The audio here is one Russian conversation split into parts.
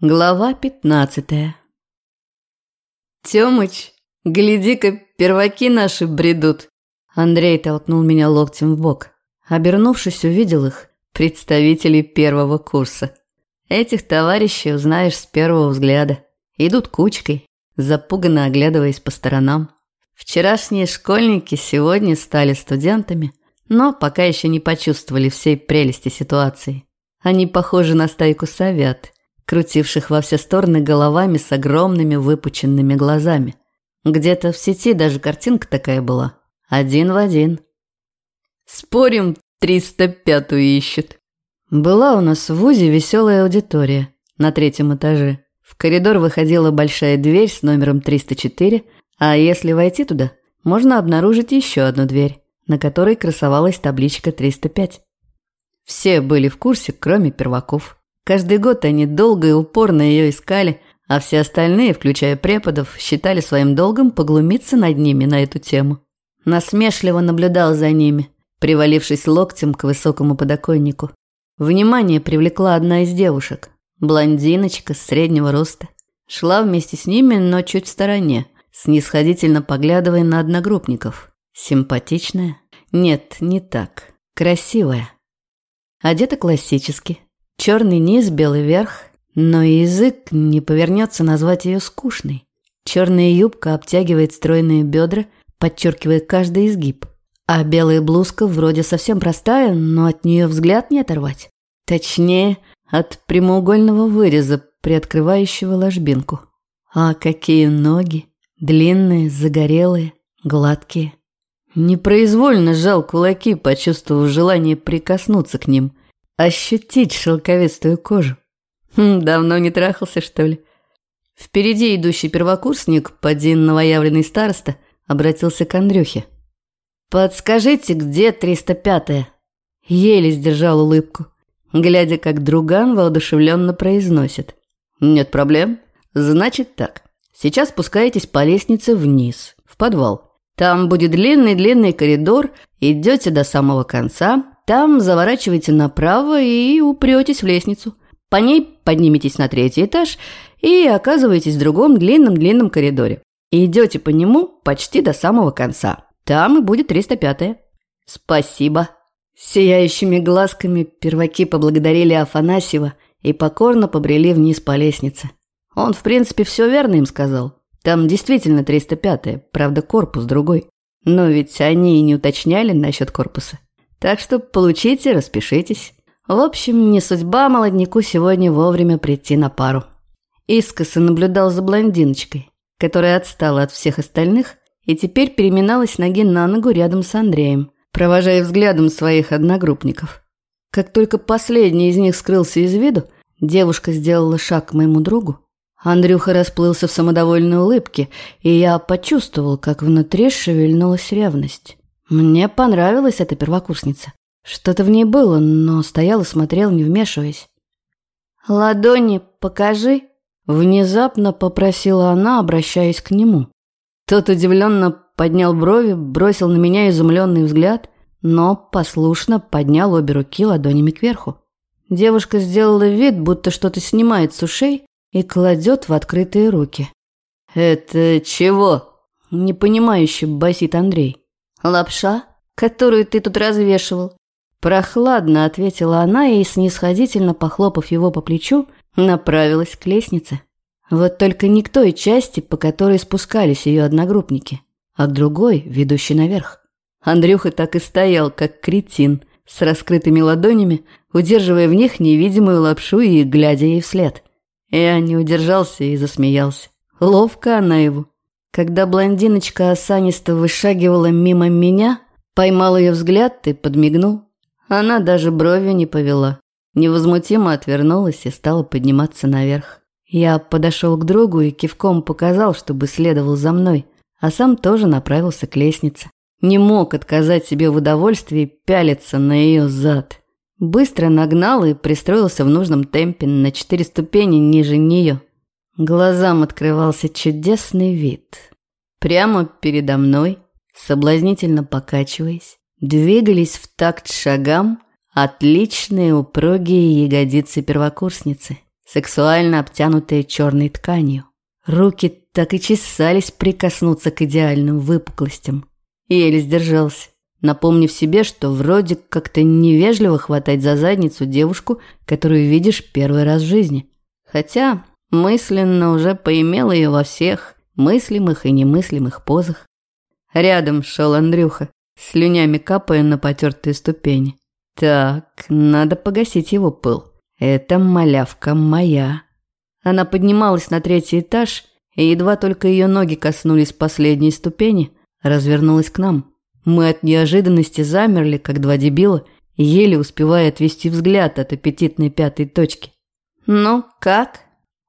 Глава пятнадцатая. «Тёмыч, гляди-ка, перваки наши бредут!» Андрей толкнул меня локтем в бок. Обернувшись, увидел их, представителей первого курса. Этих товарищей узнаешь с первого взгляда. Идут кучкой, запуганно оглядываясь по сторонам. Вчерашние школьники сегодня стали студентами, но пока еще не почувствовали всей прелести ситуации. Они похожи на стайку совят – крутивших во все стороны головами с огромными выпученными глазами. Где-то в сети даже картинка такая была. Один в один. Спорим, 305-ю ищут. Была у нас в ВУЗе веселая аудитория на третьем этаже. В коридор выходила большая дверь с номером 304, а если войти туда, можно обнаружить еще одну дверь, на которой красовалась табличка 305. Все были в курсе, кроме перваков. Каждый год они долго и упорно ее искали, а все остальные, включая преподов, считали своим долгом поглумиться над ними на эту тему. Насмешливо наблюдал за ними, привалившись локтем к высокому подоконнику. Внимание привлекла одна из девушек, блондиночка среднего роста. Шла вместе с ними, но чуть в стороне, снисходительно поглядывая на одногруппников. Симпатичная? Нет, не так. Красивая. Одета классически, Черный низ, белый верх, но язык не повернется назвать ее скучной. Черная юбка обтягивает стройные бедра, подчеркивая каждый изгиб. А белая блузка вроде совсем простая, но от нее взгляд не оторвать. Точнее, от прямоугольного выреза, приоткрывающего ложбинку. А какие ноги! Длинные, загорелые, гладкие. Непроизвольно сжал кулаки, почувствовав желание прикоснуться к ним – ощутить шелковистую кожу. Хм, давно не трахался, что ли? Впереди идущий первокурсник, подин новоявленный староста, обратился к Андрюхе. «Подскажите, где 305-я?» Еле сдержал улыбку, глядя, как друган воодушевленно произносит. «Нет проблем. Значит так. Сейчас спускаетесь по лестнице вниз, в подвал. Там будет длинный-длинный коридор, идете до самого конца, там заворачиваете направо и упретесь в лестницу. По ней подниметесь на третий этаж и оказываетесь в другом длинном-длинном коридоре. И идете по нему почти до самого конца. Там и будет 305-е. Спасибо. Сияющими глазками перваки поблагодарили Афанасьева и покорно побрели вниз по лестнице. Он, в принципе, все верно им сказал. Там действительно 305-е, правда, корпус другой. Но ведь они и не уточняли насчет корпуса. Так что получите, распишитесь. В общем, не судьба молодняку сегодня вовремя прийти на пару. Искоса наблюдал за блондиночкой, которая отстала от всех остальных и теперь переминалась ноги на ногу рядом с Андреем, провожая взглядом своих одногруппников. Как только последний из них скрылся из виду, девушка сделала шаг к моему другу. Андрюха расплылся в самодовольной улыбке, и я почувствовал, как внутри шевельнулась ревность. Мне понравилась эта первокурсница. Что-то в ней было, но стоял и смотрел, не вмешиваясь. «Ладони покажи», — внезапно попросила она, обращаясь к нему. Тот удивленно поднял брови, бросил на меня изумленный взгляд, но послушно поднял обе руки ладонями кверху. Девушка сделала вид, будто что-то снимает с ушей и кладет в открытые руки. «Это чего?» – непонимающе басит Андрей. «Лапша, которую ты тут развешивал?» Прохладно ответила она и, снисходительно похлопав его по плечу, направилась к лестнице. Вот только не к той части, по которой спускались ее одногруппники, а к другой, ведущей наверх. Андрюха так и стоял, как кретин, с раскрытыми ладонями, удерживая в них невидимую лапшу и глядя ей вслед. Я не удержался и засмеялся. Ловко она его. Когда блондиночка осанисто вышагивала мимо меня, поймал ее взгляд и подмигнул. Она даже бровью не повела. Невозмутимо отвернулась и стала подниматься наверх. Я подошел к другу и кивком показал, чтобы следовал за мной, а сам тоже направился к лестнице. Не мог отказать себе в удовольствии пялиться на ее зад. Быстро нагнал и пристроился в нужном темпе на четыре ступени ниже нее. Глазам открывался чудесный вид. Прямо передо мной, соблазнительно покачиваясь, двигались в такт шагам отличные упругие ягодицы первокурсницы. сексуально обтянутые черной тканью. Руки так и чесались прикоснуться к идеальным выпуклостям. Еле сдержался, напомнив себе, что вроде как-то невежливо хватать за задницу девушку, которую видишь первый раз в жизни. Хотя мысленно уже поимел ее во всех мыслимых и немыслимых позах. Рядом шел Андрюха, слюнями капая на потертые ступени. Так, надо погасить его пыл. Это малявка моя. Она поднималась на третий этаж, и едва только ее ноги коснулись последней ступени, развернулась к нам. Мы от неожиданности замерли, как два дебила, еле успевая отвести взгляд от аппетитной пятой точки. «Ну, как?»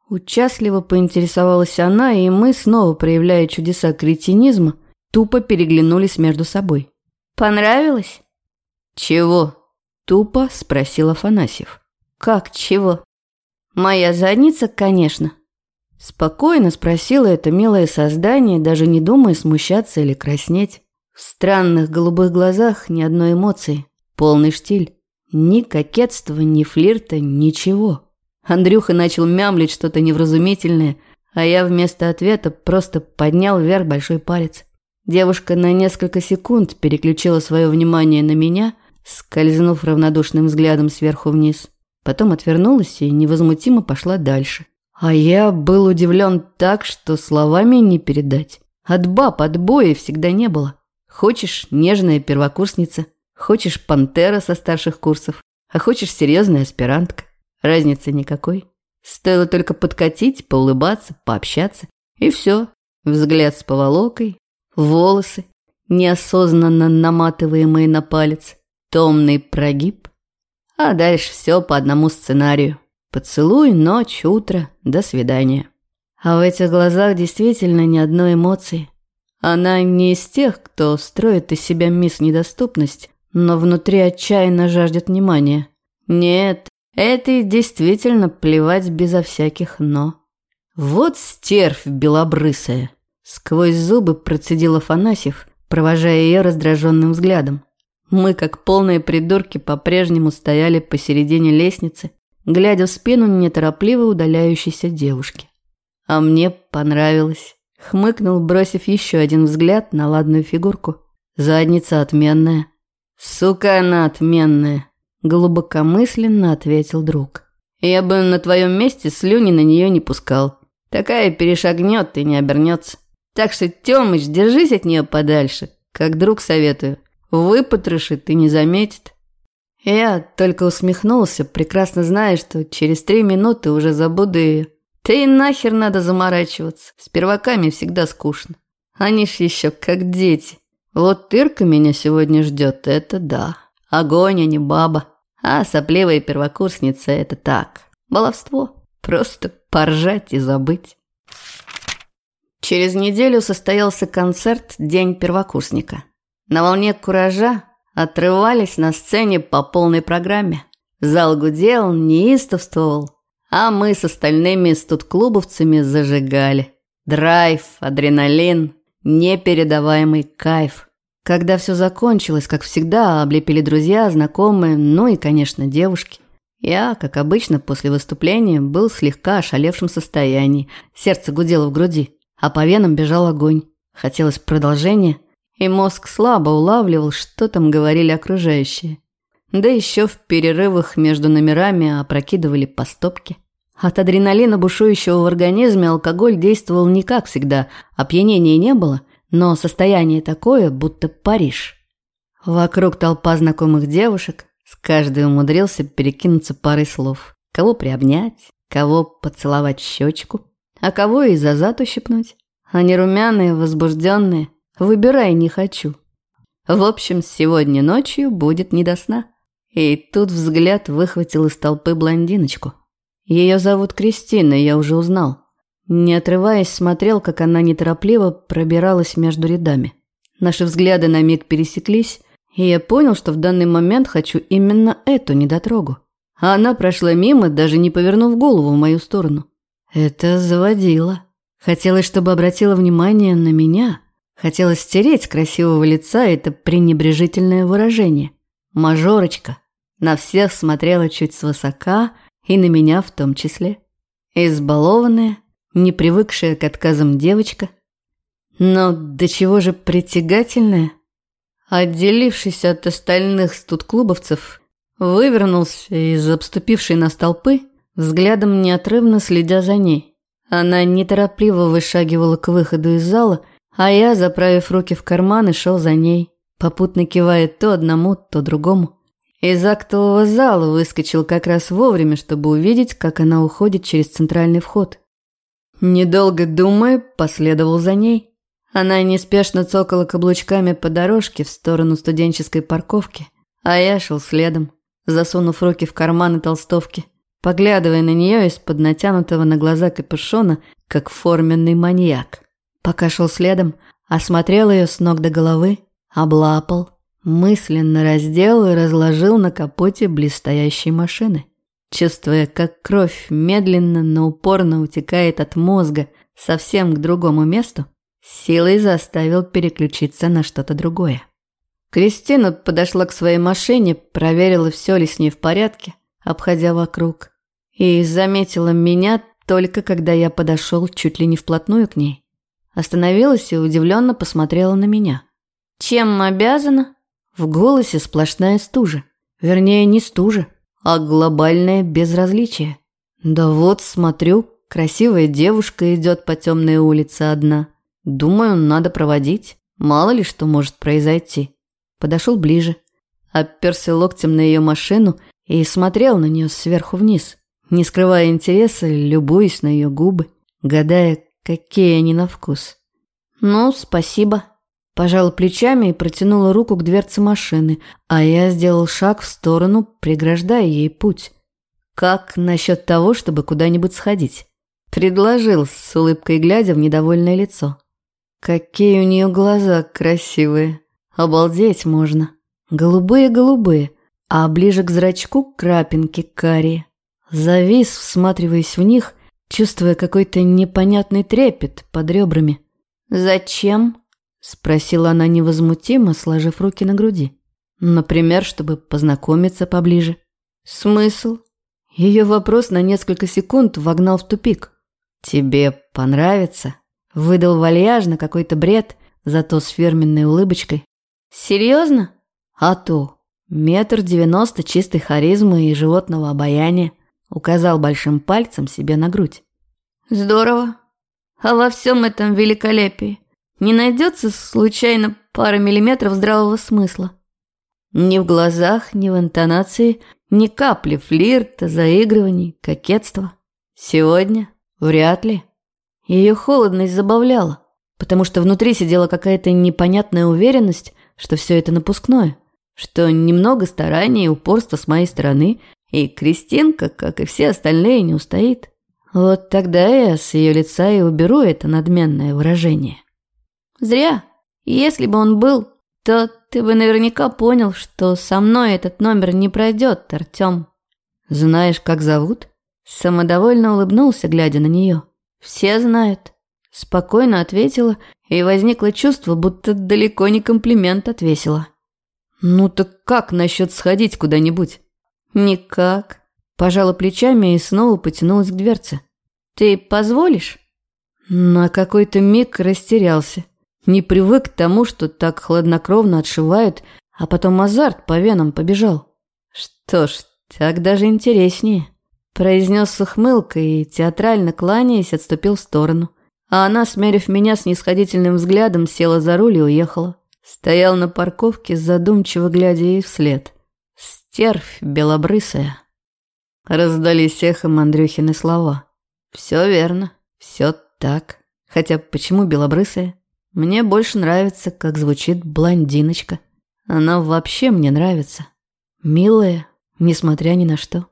Участливо поинтересовалась она, и мы, снова проявляя чудеса кретинизма, тупо переглянулись между собой. «Понравилось?» «Чего?» – тупо спросил Афанасьев. «Как чего?» «Моя задница, конечно». Спокойно спросила это милое создание, даже не думая смущаться или краснеть. В странных голубых глазах ни одной эмоции, полный штиль. Ни кокетства, ни флирта, ничего. Андрюха начал мямлить что-то невразумительное, а я вместо ответа просто поднял вверх большой палец. Девушка на несколько секунд переключила свое внимание на меня, скользнув равнодушным взглядом сверху вниз. Потом отвернулась и невозмутимо пошла дальше. А я был удивлен так, что словами не передать. От баб отбоя всегда не было. Хочешь нежная первокурсница, хочешь пантера со старших курсов, а хочешь серьезная аспирантка. Разницы никакой. Стоило только подкатить, поулыбаться, пообщаться. И все. Взгляд с поволокой, волосы, неосознанно наматываемые на палец, томный прогиб. А дальше все по одному сценарию. Поцелуй, ночь, утро, до свидания. А в этих глазах действительно ни одной эмоции. Она не из тех, кто строит из себя мисс недоступность, но внутри отчаянно жаждет внимания. Нет, это действительно плевать безо всяких «но». Вот стервь белобрысая. Сквозь зубы процедил Афанасьев, провожая ее раздраженным взглядом. Мы, как полные придурки, по-прежнему стояли посередине лестницы, глядя в спину неторопливо удаляющейся девушки. А мне понравилось. Хмыкнул, бросив еще один взгляд на ладную фигурку. Задница отменная. Сука она отменная. Глубокомысленно ответил друг. Я бы на твоем месте слюни на нее не пускал. Такая перешагнет и не обернется. Так что, Тёмыч, держись от нее подальше, как друг советую. Выпотрошит и не заметит. Я только усмехнулся, прекрасно зная, что через три минуты уже забуду ее. Да и нахер надо заморачиваться. С перваками всегда скучно. Они ж еще как дети. Вот Ирка меня сегодня ждет, это да. Огонь, а не баба. А сопливая первокурсница – это так. Баловство. Просто поржать и забыть. Через неделю состоялся концерт «День первокурсника». На волне куража отрывались на сцене по полной программе. Зал гудел, неистовствовал, а мы с остальными студклубовцами зажигали. Драйв, адреналин, непередаваемый кайф. Когда все закончилось, как всегда, облепили друзья, знакомые, ну и, конечно, девушки. Я, как обычно, после выступления был слегка ошалевшем состоянии. Сердце гудело в груди, а по венам бежал огонь. Хотелось продолжения, и мозг слабо улавливал, что там говорили окружающие. Да еще в перерывах между номерами опрокидывали по стопке. От адреналина, бушующего в организме, алкоголь действовал не как всегда, опьянения не было, но состояние такое, будто Париж. Вокруг толпа знакомых девушек, с каждой умудрился перекинуться парой слов. Кого приобнять, кого поцеловать щечку, а кого и за зад ущипнуть. Они румяные, возбужденные, выбирай не хочу. В общем, сегодня ночью будет не до сна. И тут взгляд выхватил из толпы блондиночку. Ее зовут Кристина, я уже узнал. Не отрываясь, смотрел, как она неторопливо пробиралась между рядами. Наши взгляды на миг пересеклись, и я понял, что в данный момент хочу именно эту недотрогу. А она прошла мимо, даже не повернув голову в мою сторону. Это заводило. Хотелось, чтобы обратила внимание на меня. Хотелось стереть с красивого лица это пренебрежительное выражение. Мажорочка. На всех смотрела чуть свысока, и на меня в том числе. избалованная, не привыкшая к отказам девочка. Но до чего же притягательная? Отделившись от остальных студклубовцев, вывернулся из обступившей нас толпы, взглядом неотрывно следя за ней. Она неторопливо вышагивала к выходу из зала, а я, заправив руки в карманы, шел за ней, попутно кивая то одному, то другому. Из актового зала выскочил как раз вовремя, чтобы увидеть, как она уходит через центральный вход. Недолго думая, последовал за ней. Она неспешно цокала каблучками по дорожке в сторону студенческой парковки, а я шел следом, засунув руки в карманы толстовки, поглядывая на нее из-под натянутого на глаза капюшона, как форменный маньяк. Пока шел следом, осмотрел ее с ног до головы, облапал, мысленно раздел и разложил на капоте блестящей машины. Чувствуя, как кровь медленно, но упорно утекает от мозга совсем к другому месту, силой заставил переключиться на что-то другое. Кристина подошла к своей машине, проверила, все ли с ней в порядке, обходя вокруг, и заметила меня только когда я подошел чуть ли не вплотную к ней. Остановилась и удивленно посмотрела на меня. «Чем обязана?» В голосе сплошная стужа. Вернее, не стужа, а глобальное безразличие. Да вот, смотрю, красивая девушка идет по темной улице одна. Думаю, надо проводить. Мало ли что может произойти. Подошел ближе. Оперся локтем на ее машину и смотрел на нее сверху вниз, не скрывая интереса, любуясь на ее губы, гадая, какие они на вкус. «Ну, спасибо», Пожала плечами и протянула руку к дверце машины, а я сделал шаг в сторону, преграждая ей путь. «Как насчет того, чтобы куда-нибудь сходить?» Предложил, с улыбкой глядя в недовольное лицо. «Какие у нее глаза красивые! Обалдеть можно! Голубые-голубые, а ближе к зрачку крапинки карие. Завис, всматриваясь в них, чувствуя какой-то непонятный трепет под ребрами. «Зачем?» Спросила она невозмутимо, сложив руки на груди. Например, чтобы познакомиться поближе. Смысл? Ее вопрос на несколько секунд вогнал в тупик. «Тебе понравится?» Выдал вальяжно какой-то бред, зато с фирменной улыбочкой. «Серьезно?» «А то. Метр девяносто чистой харизмы и животного обаяния», указал большим пальцем себе на грудь. «Здорово. А во всем этом великолепии не найдется случайно пара миллиметров здравого смысла. Ни в глазах, ни в интонации, ни капли флирта, заигрываний, кокетства. Сегодня вряд ли. Ее холодность забавляла, потому что внутри сидела какая-то непонятная уверенность, что все это напускное, что немного старания и упорства с моей стороны, и Кристинка, как и все остальные, не устоит. Вот тогда я с ее лица и уберу это надменное выражение. Зря. Если бы он был, то ты бы наверняка понял, что со мной этот номер не пройдет, Артем. Знаешь, как зовут? Самодовольно улыбнулся, глядя на нее. Все знают. Спокойно ответила, и возникло чувство, будто далеко не комплимент отвесила. «Ну так как насчет сходить куда-нибудь?» «Никак». Пожала плечами и снова потянулась к дверце. «Ты позволишь?» На какой-то миг растерялся. Не привык к тому, что так хладнокровно отшивают, а потом азарт по венам побежал. Что ж, так даже интереснее. Произнес с ухмылкой и, театрально кланяясь, отступил в сторону. А она, смерив меня с нисходительным взглядом, села за руль и уехала. Стоял на парковке, задумчиво глядя ей вслед. Стервь белобрысая. Раздались эхом Андрюхины слова. Все верно, все так. Хотя почему белобрысая? Мне больше нравится, как звучит блондиночка. Она вообще мне нравится. Милая, несмотря ни на что.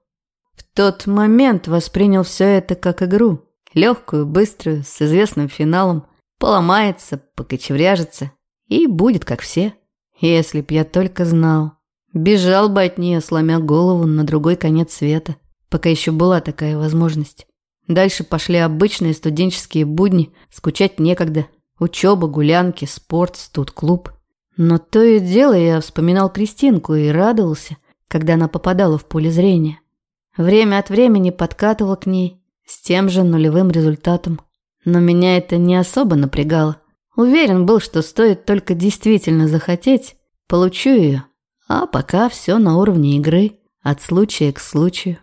В тот момент воспринял все это как игру. Легкую, быструю, с известным финалом. Поломается, покочевряжется. И будет, как все. Если б я только знал. Бежал бы от нее, сломя голову на другой конец света, пока еще была такая возможность. Дальше пошли обычные студенческие будни, скучать некогда, Учеба, гулянки, спорт, студ-клуб. Но то и дело я вспоминал Кристинку и радовался, когда она попадала в поле зрения. Время от времени подкатывал к ней, с тем же нулевым результатом. Но меня это не особо напрягало. Уверен был, что стоит только действительно захотеть, получу ее. А пока все на уровне игры, от случая к случаю.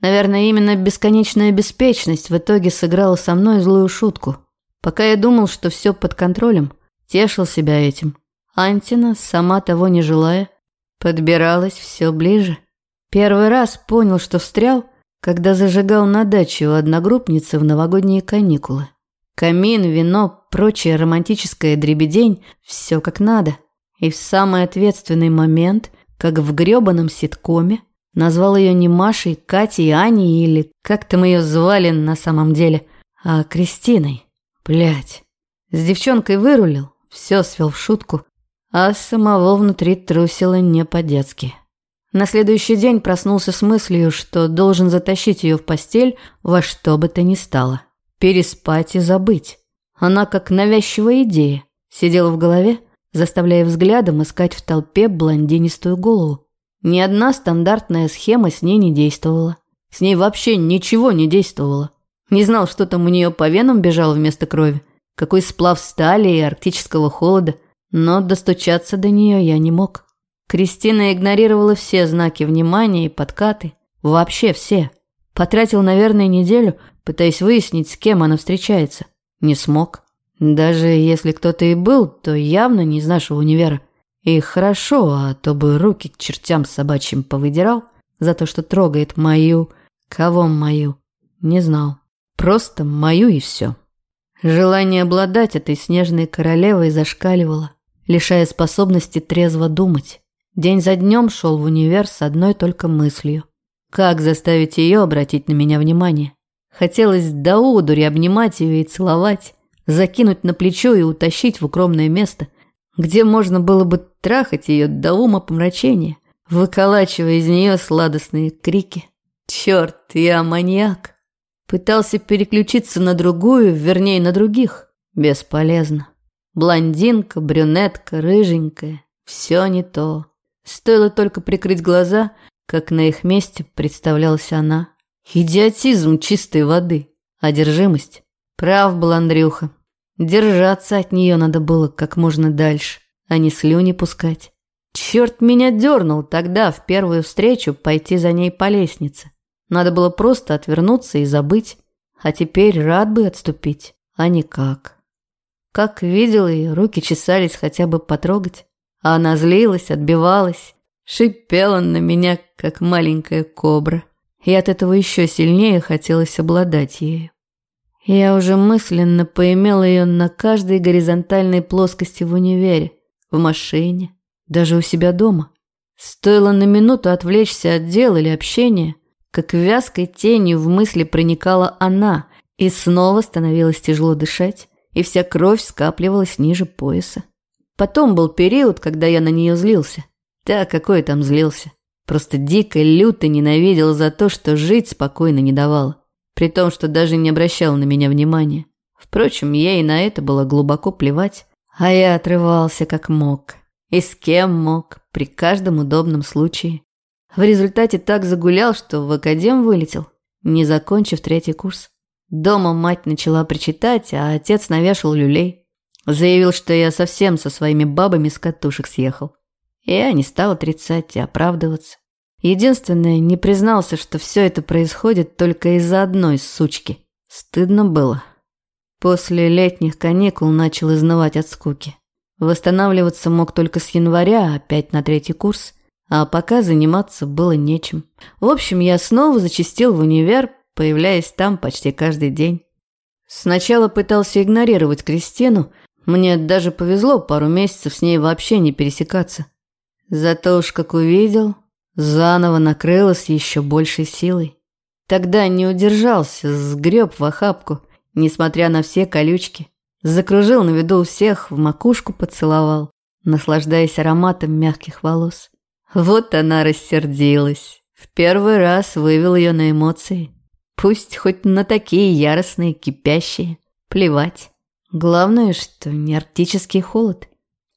Наверное, именно бесконечная беспечность в итоге сыграла со мной злую шутку. Пока я думал, что все под контролем, тешил себя этим. Антина, сама того не желая, подбиралась все ближе. Первый раз понял, что встрял, когда зажигал на даче у одногруппницы в новогодние каникулы. Камин, вино, прочая романтическая дребедень – все как надо. И в самый ответственный момент, как в грёбаном ситкоме, Назвал ее не Машей, Катей, Аней или как там ее звали на самом деле, а Кристиной. Блять. С девчонкой вырулил, все свел в шутку, а самого внутри трусило не по-детски. На следующий день проснулся с мыслью, что должен затащить ее в постель во что бы то ни стало. Переспать и забыть. Она как навязчивая идея. Сидела в голове, заставляя взглядом искать в толпе блондинистую голову. Ни одна стандартная схема с ней не действовала. С ней вообще ничего не действовало. Не знал, что там у нее по венам бежало вместо крови. Какой сплав стали и арктического холода. Но достучаться до нее я не мог. Кристина игнорировала все знаки внимания и подкаты. Вообще все. Потратил, наверное, неделю, пытаясь выяснить, с кем она встречается. Не смог. Даже если кто-то и был, то явно не из нашего универа. И хорошо, а то бы руки к чертям собачьим повыдирал за то, что трогает мою... Кого мою? Не знал. Просто мою и все. Желание обладать этой снежной королевой зашкаливало, лишая способности трезво думать. День за днем шел в универ с одной только мыслью. Как заставить ее обратить на меня внимание? Хотелось до удури обнимать ее и целовать, закинуть на плечо и утащить в укромное место – где можно было бы трахать ее до ума помрачения, выколачивая из нее сладостные крики. Черт, я маньяк. Пытался переключиться на другую, вернее, на других. Бесполезно. Блондинка, брюнетка, рыженькая. Все не то. Стоило только прикрыть глаза, как на их месте представлялась она. Идиотизм чистой воды. Одержимость. Прав был Андрюха. Держаться от нее надо было как можно дальше, а не слюни пускать. Черт меня дернул тогда, в первую встречу, пойти за ней по лестнице. Надо было просто отвернуться и забыть. А теперь рад бы отступить, а никак. Как видел ее, руки чесались хотя бы потрогать. А она злилась, отбивалась, шипела на меня, как маленькая кобра. И от этого еще сильнее хотелось обладать ею. Я уже мысленно поимел ее на каждой горизонтальной плоскости в универе, в машине, даже у себя дома. Стоило на минуту отвлечься от дел или общения, как вязкой тенью в мысли проникала она, и снова становилось тяжело дышать, и вся кровь скапливалась ниже пояса. Потом был период, когда я на нее злился. Да, какой там злился. Просто дико, люто ненавидел за то, что жить спокойно не давала при том, что даже не обращал на меня внимания. Впрочем, ей на это было глубоко плевать, а я отрывался как мог. И с кем мог, при каждом удобном случае. В результате так загулял, что в академ вылетел, не закончив третий курс. Дома мать начала причитать, а отец навешал люлей. Заявил, что я совсем со своими бабами с катушек съехал. Я не стал отрицать и оправдываться. Единственное, не признался, что все это происходит только из-за одной сучки. Стыдно было. После летних каникул начал изнывать от скуки. Восстанавливаться мог только с января, опять на третий курс, а пока заниматься было нечем. В общем, я снова зачастил в универ, появляясь там почти каждый день. Сначала пытался игнорировать Кристину, мне даже повезло пару месяцев с ней вообще не пересекаться. Зато уж как увидел, Заново накрылась еще большей силой. Тогда не удержался, сгреб в охапку, несмотря на все колючки. Закружил на виду у всех, в макушку поцеловал, наслаждаясь ароматом мягких волос. Вот она рассердилась. В первый раз вывел ее на эмоции. Пусть хоть на такие яростные, кипящие. Плевать. Главное, что не арктический холод.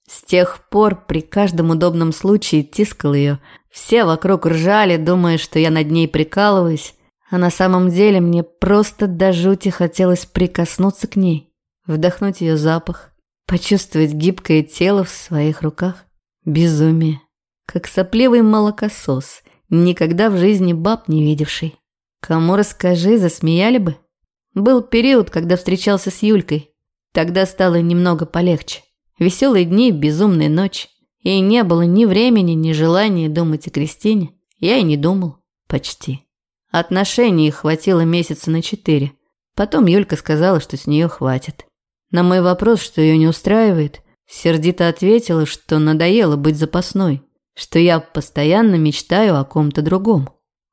С тех пор при каждом удобном случае тискал ее. Все вокруг ржали, думая, что я над ней прикалываюсь. А на самом деле мне просто до жути хотелось прикоснуться к ней, вдохнуть ее запах, почувствовать гибкое тело в своих руках. Безумие. Как сопливый молокосос, никогда в жизни баб не видевший. Кому расскажи, засмеяли бы. Был период, когда встречался с Юлькой. Тогда стало немного полегче. Веселые дни, безумная ночь. И не было ни времени, ни желания думать о Кристине. Я и не думал. Почти. Отношений хватило месяца на четыре. Потом Юлька сказала, что с нее хватит. На мой вопрос, что ее не устраивает, сердито ответила, что надоело быть запасной, что я постоянно мечтаю о ком-то другом.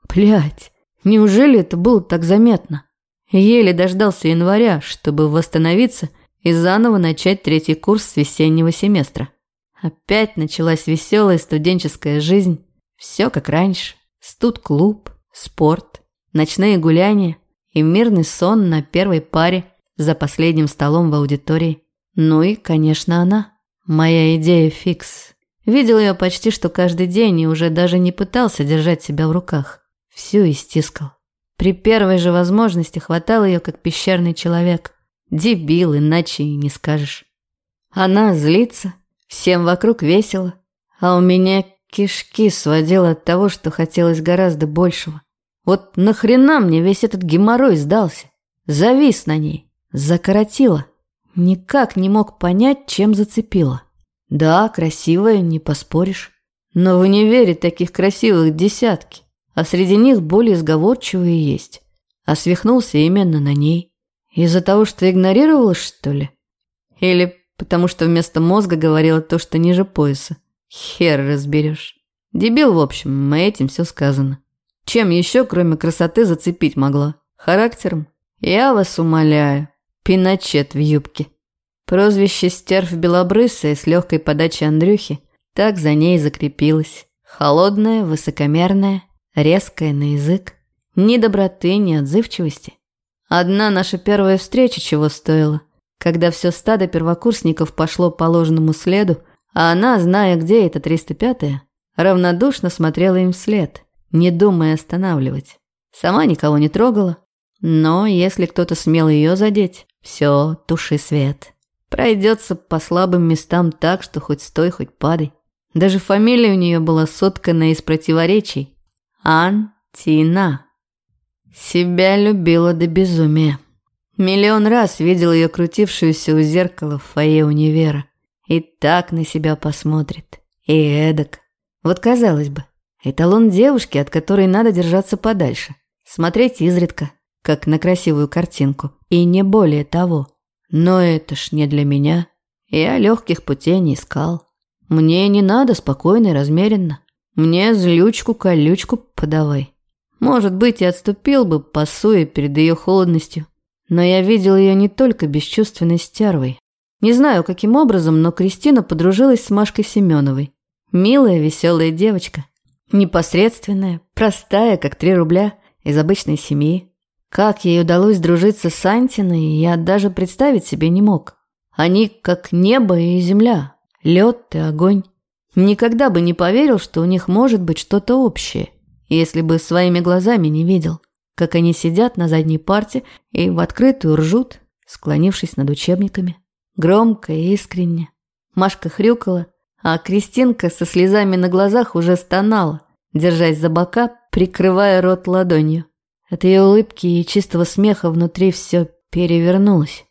Блять, неужели это было так заметно? Еле дождался января, чтобы восстановиться и заново начать третий курс с весеннего семестра. Опять началась веселая студенческая жизнь. Все как раньше. Студ-клуб, спорт, ночные гуляния и мирный сон на первой паре за последним столом в аудитории. Ну и, конечно, она. Моя идея фикс. Видел ее почти что каждый день и уже даже не пытался держать себя в руках. Всю истискал. При первой же возможности хватал ее, как пещерный человек. Дебил, иначе и не скажешь. Она злится, всем вокруг весело, а у меня Кишки сводила от того, что хотелось гораздо большего. Вот нахрена мне весь этот геморрой сдался? Завис на ней, закоротила. Никак не мог понять, чем зацепила. Да, красивая, не поспоришь. Но в универе таких красивых десятки, а среди них более сговорчивые есть. А свихнулся именно на ней. Из-за того, что игнорировала, что ли? Или потому что вместо мозга говорила то, что ниже пояса? Хер разберешь. Дебил, в общем, этим все сказано. Чем еще, кроме красоты, зацепить могла? Характером? Я вас умоляю. Пиночет в юбке. Прозвище «Стерв белобрысая» с легкой подачи Андрюхи так за ней закрепилось. Холодная, высокомерная, резкая на язык. Ни доброты, ни отзывчивости. Одна наша первая встреча чего стоила. Когда все стадо первокурсников пошло по ложному следу, а она, зная, где это 305-я, равнодушно смотрела им вслед, не думая останавливать. Сама никого не трогала, но если кто-то смел ее задеть, все, туши свет. Пройдется по слабым местам так, что хоть стой, хоть падай. Даже фамилия у нее была соткана из противоречий. Антина. Себя любила до безумия. Миллион раз видел ее крутившуюся у зеркала в фойе универа. И так на себя посмотрит. И эдак. Вот казалось бы, эталон девушки, от которой надо держаться подальше. Смотреть изредка, как на красивую картинку. И не более того. Но это ж не для меня. Я легких путей не искал. Мне не надо спокойно и размеренно. Мне злючку-колючку подавай. Может быть, и отступил бы, пасуя перед ее холодностью. Но я видел ее не только бесчувственной стервой, не знаю, каким образом, но Кристина подружилась с Машкой Семеновой. Милая, веселая девочка. Непосредственная, простая, как три рубля, из обычной семьи. Как ей удалось дружиться с Антиной, я даже представить себе не мог. Они как небо и земля, лед и огонь. Никогда бы не поверил, что у них может быть что-то общее, если бы своими глазами не видел, как они сидят на задней парте и в открытую ржут, склонившись над учебниками. Громко и искренне. Машка хрюкала, а Кристинка со слезами на глазах уже стонала, держась за бока, прикрывая рот ладонью. От ее улыбки и чистого смеха внутри все перевернулось.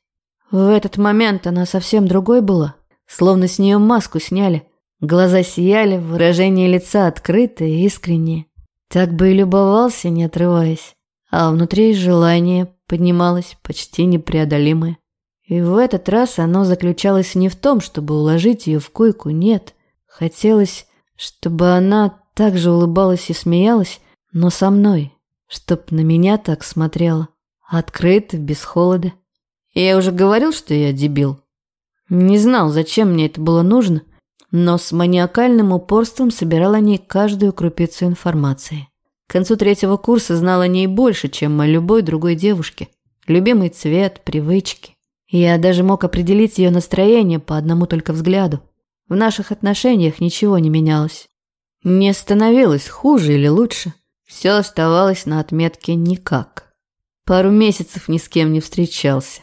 В этот момент она совсем другой была, словно с нее маску сняли. Глаза сияли, выражение лица открытое и искреннее. Так бы и любовался, не отрываясь. А внутри желание поднималось почти непреодолимое. И в этот раз оно заключалось не в том, чтобы уложить ее в койку, нет. Хотелось, чтобы она также улыбалась и смеялась, но со мной, чтоб на меня так смотрела, открыто, без холода. Я уже говорил, что я дебил. Не знал, зачем мне это было нужно, но с маниакальным упорством собирал о ней каждую крупицу информации. К концу третьего курса знал о ней больше, чем о любой другой девушке. Любимый цвет, привычки. Я даже мог определить ее настроение по одному только взгляду. В наших отношениях ничего не менялось. Не становилось хуже или лучше. Все оставалось на отметке никак. Пару месяцев ни с кем не встречался.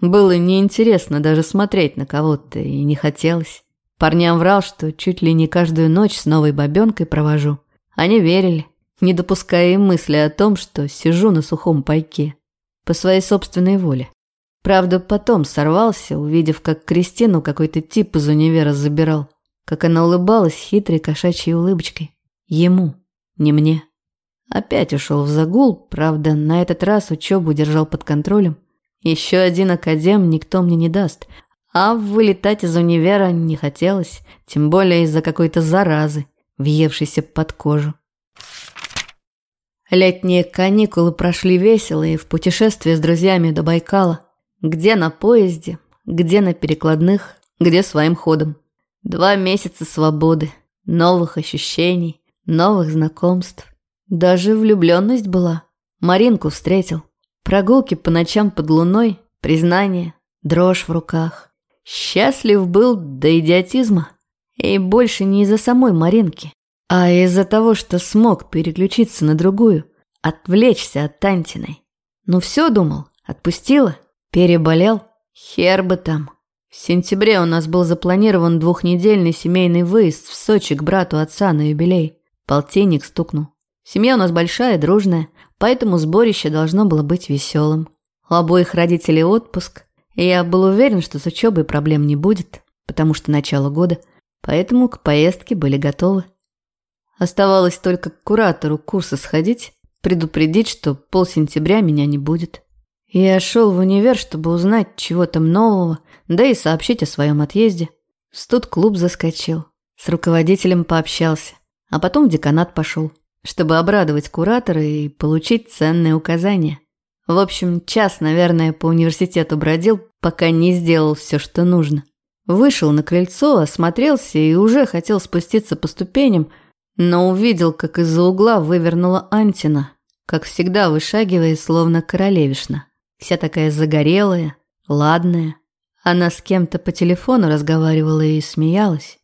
Было неинтересно даже смотреть на кого-то, и не хотелось. Парням врал, что чуть ли не каждую ночь с новой бабенкой провожу. Они верили, не допуская и мысли о том, что сижу на сухом пайке. По своей собственной воле. Правда, потом сорвался, увидев, как Кристину какой-то тип из универа забирал. Как она улыбалась хитрой кошачьей улыбочкой. Ему, не мне. Опять ушел в загул, правда, на этот раз учебу держал под контролем. Еще один академ никто мне не даст, а вылетать из универа не хотелось, тем более из-за какой-то заразы, въевшейся под кожу. Летние каникулы прошли весело и в путешествии с друзьями до Байкала. Где на поезде, где на перекладных, где своим ходом. Два месяца свободы, новых ощущений, новых знакомств. Даже влюбленность была. Маринку встретил. Прогулки по ночам под луной, признание, дрожь в руках. Счастлив был до идиотизма. И больше не из-за самой Маринки, а из-за того, что смог переключиться на другую, отвлечься от Тантиной. Ну все, думал, отпустила. Переболел? Хер бы там. В сентябре у нас был запланирован двухнедельный семейный выезд в Сочи к брату отца на юбилей. Полтинник стукнул. Семья у нас большая, дружная, поэтому сборище должно было быть веселым. У обоих родителей отпуск, и я был уверен, что с учебой проблем не будет, потому что начало года, поэтому к поездке были готовы. Оставалось только к куратору курса сходить, предупредить, что полсентября меня не будет. Я шел в универ, чтобы узнать чего там нового, да и сообщить о своем отъезде. В студ-клуб заскочил, с руководителем пообщался, а потом в деканат пошел, чтобы обрадовать куратора и получить ценные указания. В общем, час, наверное, по университету бродил, пока не сделал все, что нужно. Вышел на крыльцо, осмотрелся и уже хотел спуститься по ступеням, но увидел, как из-за угла вывернула Антина, как всегда вышагивая, словно королевишна. Вся такая загорелая, ладная. Она с кем-то по телефону разговаривала и смеялась.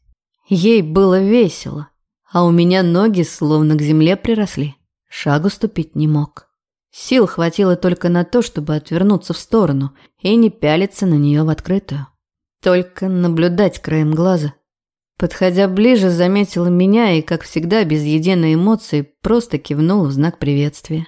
Ей было весело, а у меня ноги словно к земле приросли. Шагу ступить не мог. Сил хватило только на то, чтобы отвернуться в сторону и не пялиться на нее в открытую. Только наблюдать краем глаза. Подходя ближе, заметила меня и, как всегда, без единой эмоции, просто кивнула в знак приветствия.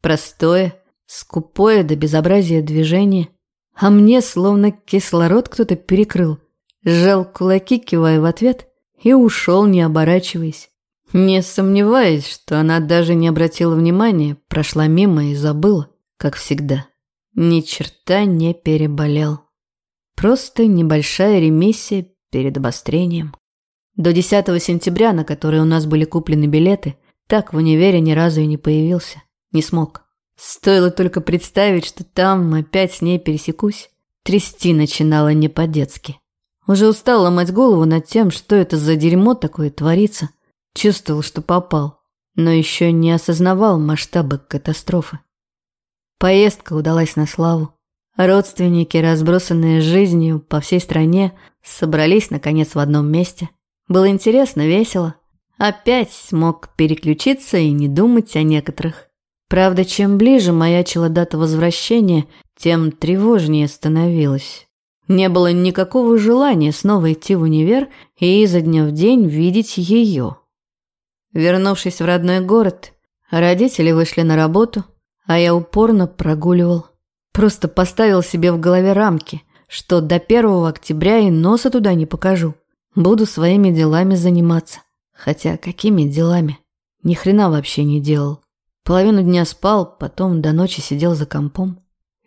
Простое, Скупое до безобразия движение. А мне словно кислород кто-то перекрыл. Сжал кулаки, кивая в ответ, и ушел, не оборачиваясь. Не сомневаясь, что она даже не обратила внимания, прошла мимо и забыла, как всегда. Ни черта не переболел. Просто небольшая ремиссия перед обострением. До 10 сентября, на который у нас были куплены билеты, так в универе ни разу и не появился. Не смог. Стоило только представить, что там опять с ней пересекусь. Трясти начинала не по-детски. Уже устал ломать голову над тем, что это за дерьмо такое творится. Чувствовал, что попал, но еще не осознавал масштабы катастрофы. Поездка удалась на славу. Родственники, разбросанные жизнью по всей стране, собрались наконец в одном месте. Было интересно, весело. Опять смог переключиться и не думать о некоторых. Правда, чем ближе маячила дата возвращения, тем тревожнее становилось. Не было никакого желания снова идти в универ и изо дня в день видеть ее. Вернувшись в родной город, родители вышли на работу, а я упорно прогуливал. Просто поставил себе в голове рамки, что до 1 октября и носа туда не покажу. Буду своими делами заниматься. Хотя какими делами? Ни хрена вообще не делал. Половину дня спал, потом до ночи сидел за компом.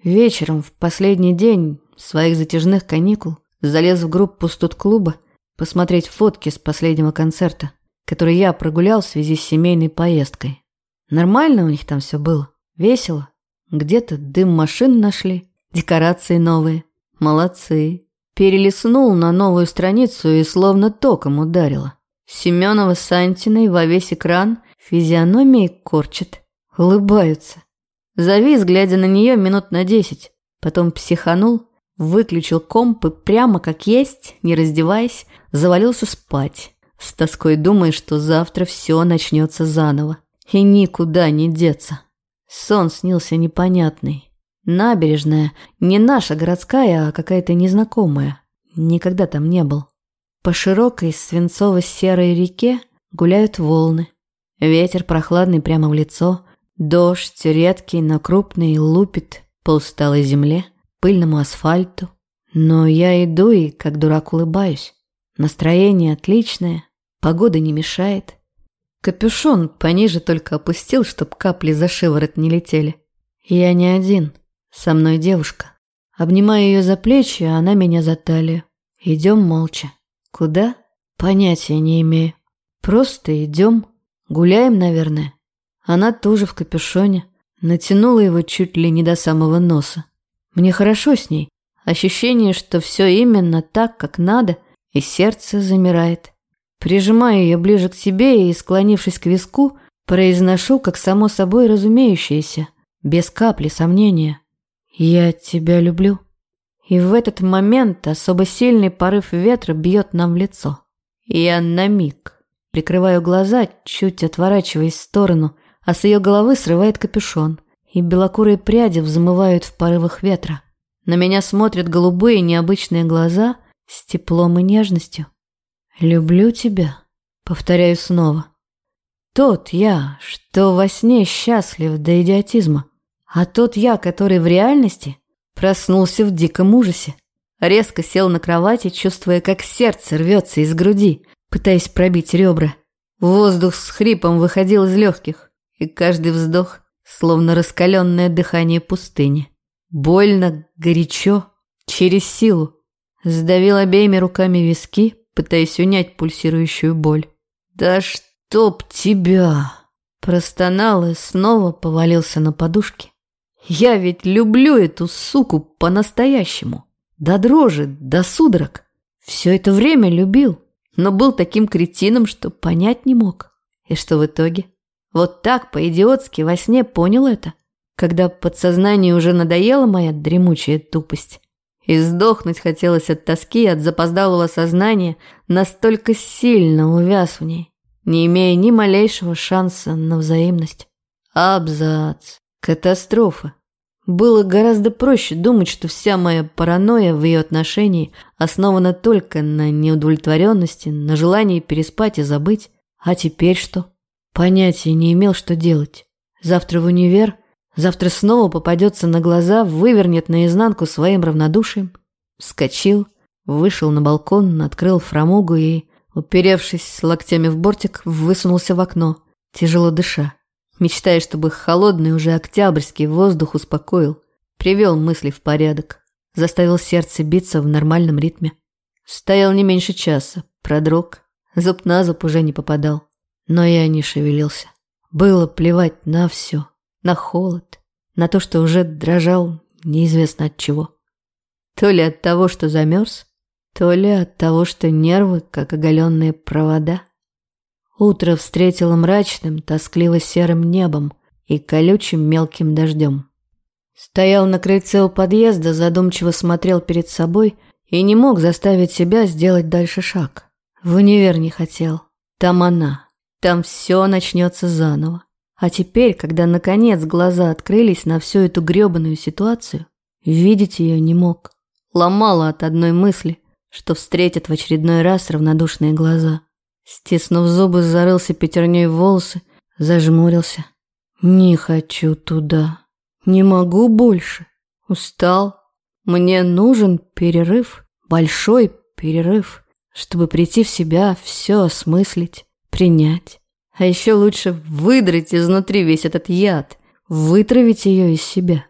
Вечером, в последний день своих затяжных каникул, залез в группу студ-клуба посмотреть фотки с последнего концерта, который я прогулял в связи с семейной поездкой. Нормально у них там все было, весело. Где-то дым машин нашли, декорации новые. Молодцы. Перелистнул на новую страницу и словно током ударило. Семенова с Антиной во весь экран физиономии корчат. Улыбаются. Завис, глядя на нее минут на десять. Потом психанул, выключил комп и прямо как есть, не раздеваясь, завалился спать. С тоской думая, что завтра все начнется заново. и никуда не деться. Сон снился непонятный. Набережная, не наша городская, а какая-то незнакомая. Никогда там не был. По широкой свинцово-серой реке гуляют волны. Ветер прохладный прямо в лицо, дождь редкий, но крупный лупит по усталой земле, пыльному асфальту. Но я иду и, как дурак, улыбаюсь. Настроение отличное, погода не мешает. Капюшон пониже только опустил, чтоб капли за шиворот не летели. Я не один, со мной девушка. Обнимаю ее за плечи, а она меня за талию. Идем молча. Куда? Понятия не имею. Просто идем. Гуляем, наверное. Она тоже в капюшоне. Натянула его чуть ли не до самого носа. Мне хорошо с ней. Ощущение, что все именно так, как надо, и сердце замирает. Прижимаю ее ближе к себе и, склонившись к виску, произношу, как само собой разумеющееся, без капли сомнения. «Я тебя люблю». И в этот момент особо сильный порыв ветра бьет нам в лицо. Я на миг прикрываю глаза, чуть отворачиваясь в сторону, а с ее головы срывает капюшон, и белокурые пряди взмывают в порывах ветра. На меня смотрят голубые необычные глаза с теплом и нежностью. «Люблю тебя», — повторяю снова. Тот я, что во сне счастлив до идиотизма, а тот я, который в реальности проснулся в диком ужасе. Резко сел на кровати, чувствуя, как сердце рвется из груди, пытаясь пробить ребра. Воздух с хрипом выходил из легких, и каждый вздох, словно раскаленное дыхание пустыни. Больно, горячо, через силу. Сдавил обеими руками виски, пытаясь унять пульсирующую боль. «Да чтоб тебя!» Простонал и снова повалился на подушке. «Я ведь люблю эту суку по-настоящему. До дрожи, до судорог. Все это время любил, но был таким кретином, что понять не мог. И что в итоге? Вот так по-идиотски во сне понял это, когда подсознанию уже надоела моя дремучая тупость. И сдохнуть хотелось от тоски, от запоздалого сознания, настолько сильно увяз в ней, не имея ни малейшего шанса на взаимность. Абзац. Катастрофа. Было гораздо проще думать, что вся моя паранойя в ее отношении основана только на неудовлетворенности, на желании переспать и забыть. А теперь что? Понятия не имел, что делать. Завтра в универ, Завтра снова попадется на глаза, вывернет наизнанку своим равнодушием. Вскочил, вышел на балкон, открыл фрамугу и, уперевшись локтями в бортик, высунулся в окно, тяжело дыша, мечтая, чтобы холодный уже октябрьский воздух успокоил, привел мысли в порядок, заставил сердце биться в нормальном ритме. Стоял не меньше часа, продрог, зуб на зуб уже не попадал, но я не шевелился. Было плевать на все на холод, на то, что уже дрожал неизвестно от чего. То ли от того, что замерз, то ли от того, что нервы, как оголенные провода. Утро встретило мрачным, тоскливо-серым небом и колючим мелким дождем. Стоял на крыльце у подъезда, задумчиво смотрел перед собой и не мог заставить себя сделать дальше шаг. В универ не хотел. Там она. Там все начнется заново. А теперь, когда наконец глаза открылись на всю эту грёбаную ситуацию, видеть ее не мог. Ломало от одной мысли, что встретит в очередной раз равнодушные глаза. Стиснув зубы, зарылся пятерней в волосы, зажмурился. «Не хочу туда. Не могу больше. Устал. Мне нужен перерыв, большой перерыв, чтобы прийти в себя, все осмыслить, принять. А еще лучше выдрать изнутри весь этот яд, вытравить ее из себя.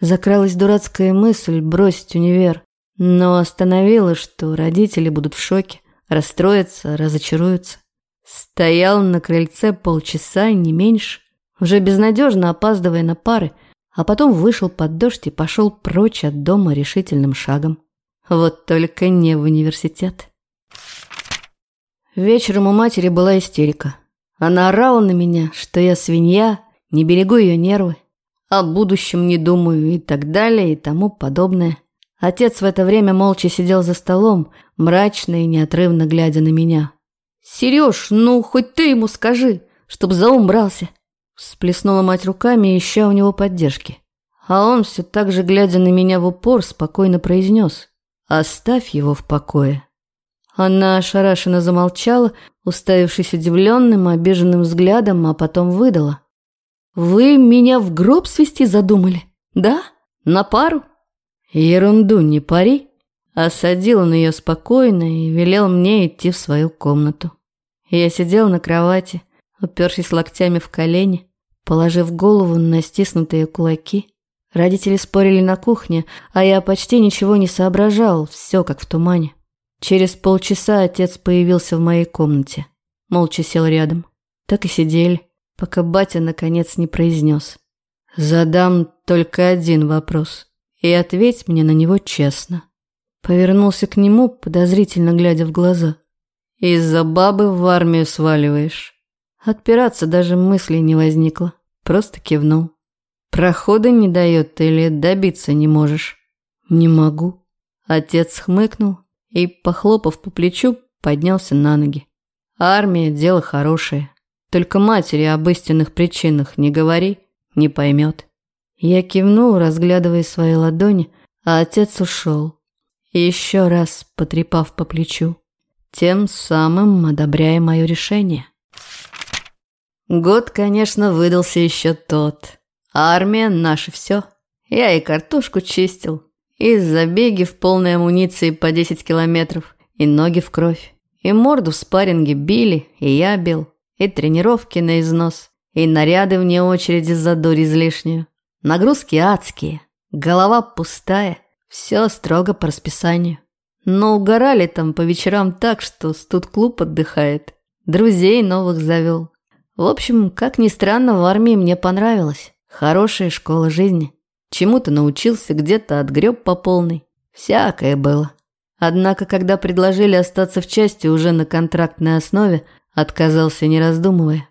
Закралась дурацкая мысль бросить универ, но остановила, что родители будут в шоке, расстроятся, разочаруются. Стоял на крыльце полчаса, не меньше, уже безнадежно опаздывая на пары, а потом вышел под дождь и пошел прочь от дома решительным шагом. Вот только не в университет. Вечером у матери была истерика. Она орала на меня, что я свинья, не берегу ее нервы, о будущем не думаю и так далее и тому подобное. Отец в это время молча сидел за столом, мрачно и неотрывно глядя на меня. «Сереж, ну хоть ты ему скажи, чтоб за ум брался. Всплеснула мать руками, ища у него поддержки. А он, все так же глядя на меня в упор, спокойно произнес «Оставь его в покое». Она ошарашенно замолчала, уставившись удивленным, обиженным взглядом, а потом выдала. «Вы меня в гроб свести задумали? Да? На пару?» «Ерунду не пари», Осадил он ее спокойно и велел мне идти в свою комнату. Я сидел на кровати, упершись локтями в колени, положив голову на стиснутые кулаки. Родители спорили на кухне, а я почти ничего не соображал, все как в тумане. Через полчаса отец появился в моей комнате. Молча сел рядом. Так и сидели, пока батя наконец не произнес. «Задам только один вопрос, и ответь мне на него честно». Повернулся к нему, подозрительно глядя в глаза. «Из-за бабы в армию сваливаешь». Отпираться даже мысли не возникло. Просто кивнул. «Прохода не дает или добиться не можешь?» «Не могу». Отец хмыкнул и, похлопав по плечу, поднялся на ноги. «Армия – дело хорошее. Только матери об истинных причинах не говори, не поймет». Я кивнул, разглядывая свои ладони, а отец ушел еще раз потрепав по плечу, тем самым одобряя мое решение. Год, конечно, выдался еще тот. Армия – наше все. Я и картошку чистил, и забеги в полной амуниции по 10 километров, и ноги в кровь, и морду в спарринге били, и я бил, и тренировки на износ, и наряды вне очереди за дурь излишнюю. Нагрузки адские, голова пустая, все строго по расписанию. Но угорали там по вечерам так, что студ-клуб отдыхает. Друзей новых завел. В общем, как ни странно, в армии мне понравилось. Хорошая школа жизни. Чему-то научился, где-то отгреб по полной. Всякое было. Однако, когда предложили остаться в части уже на контрактной основе, отказался не раздумывая.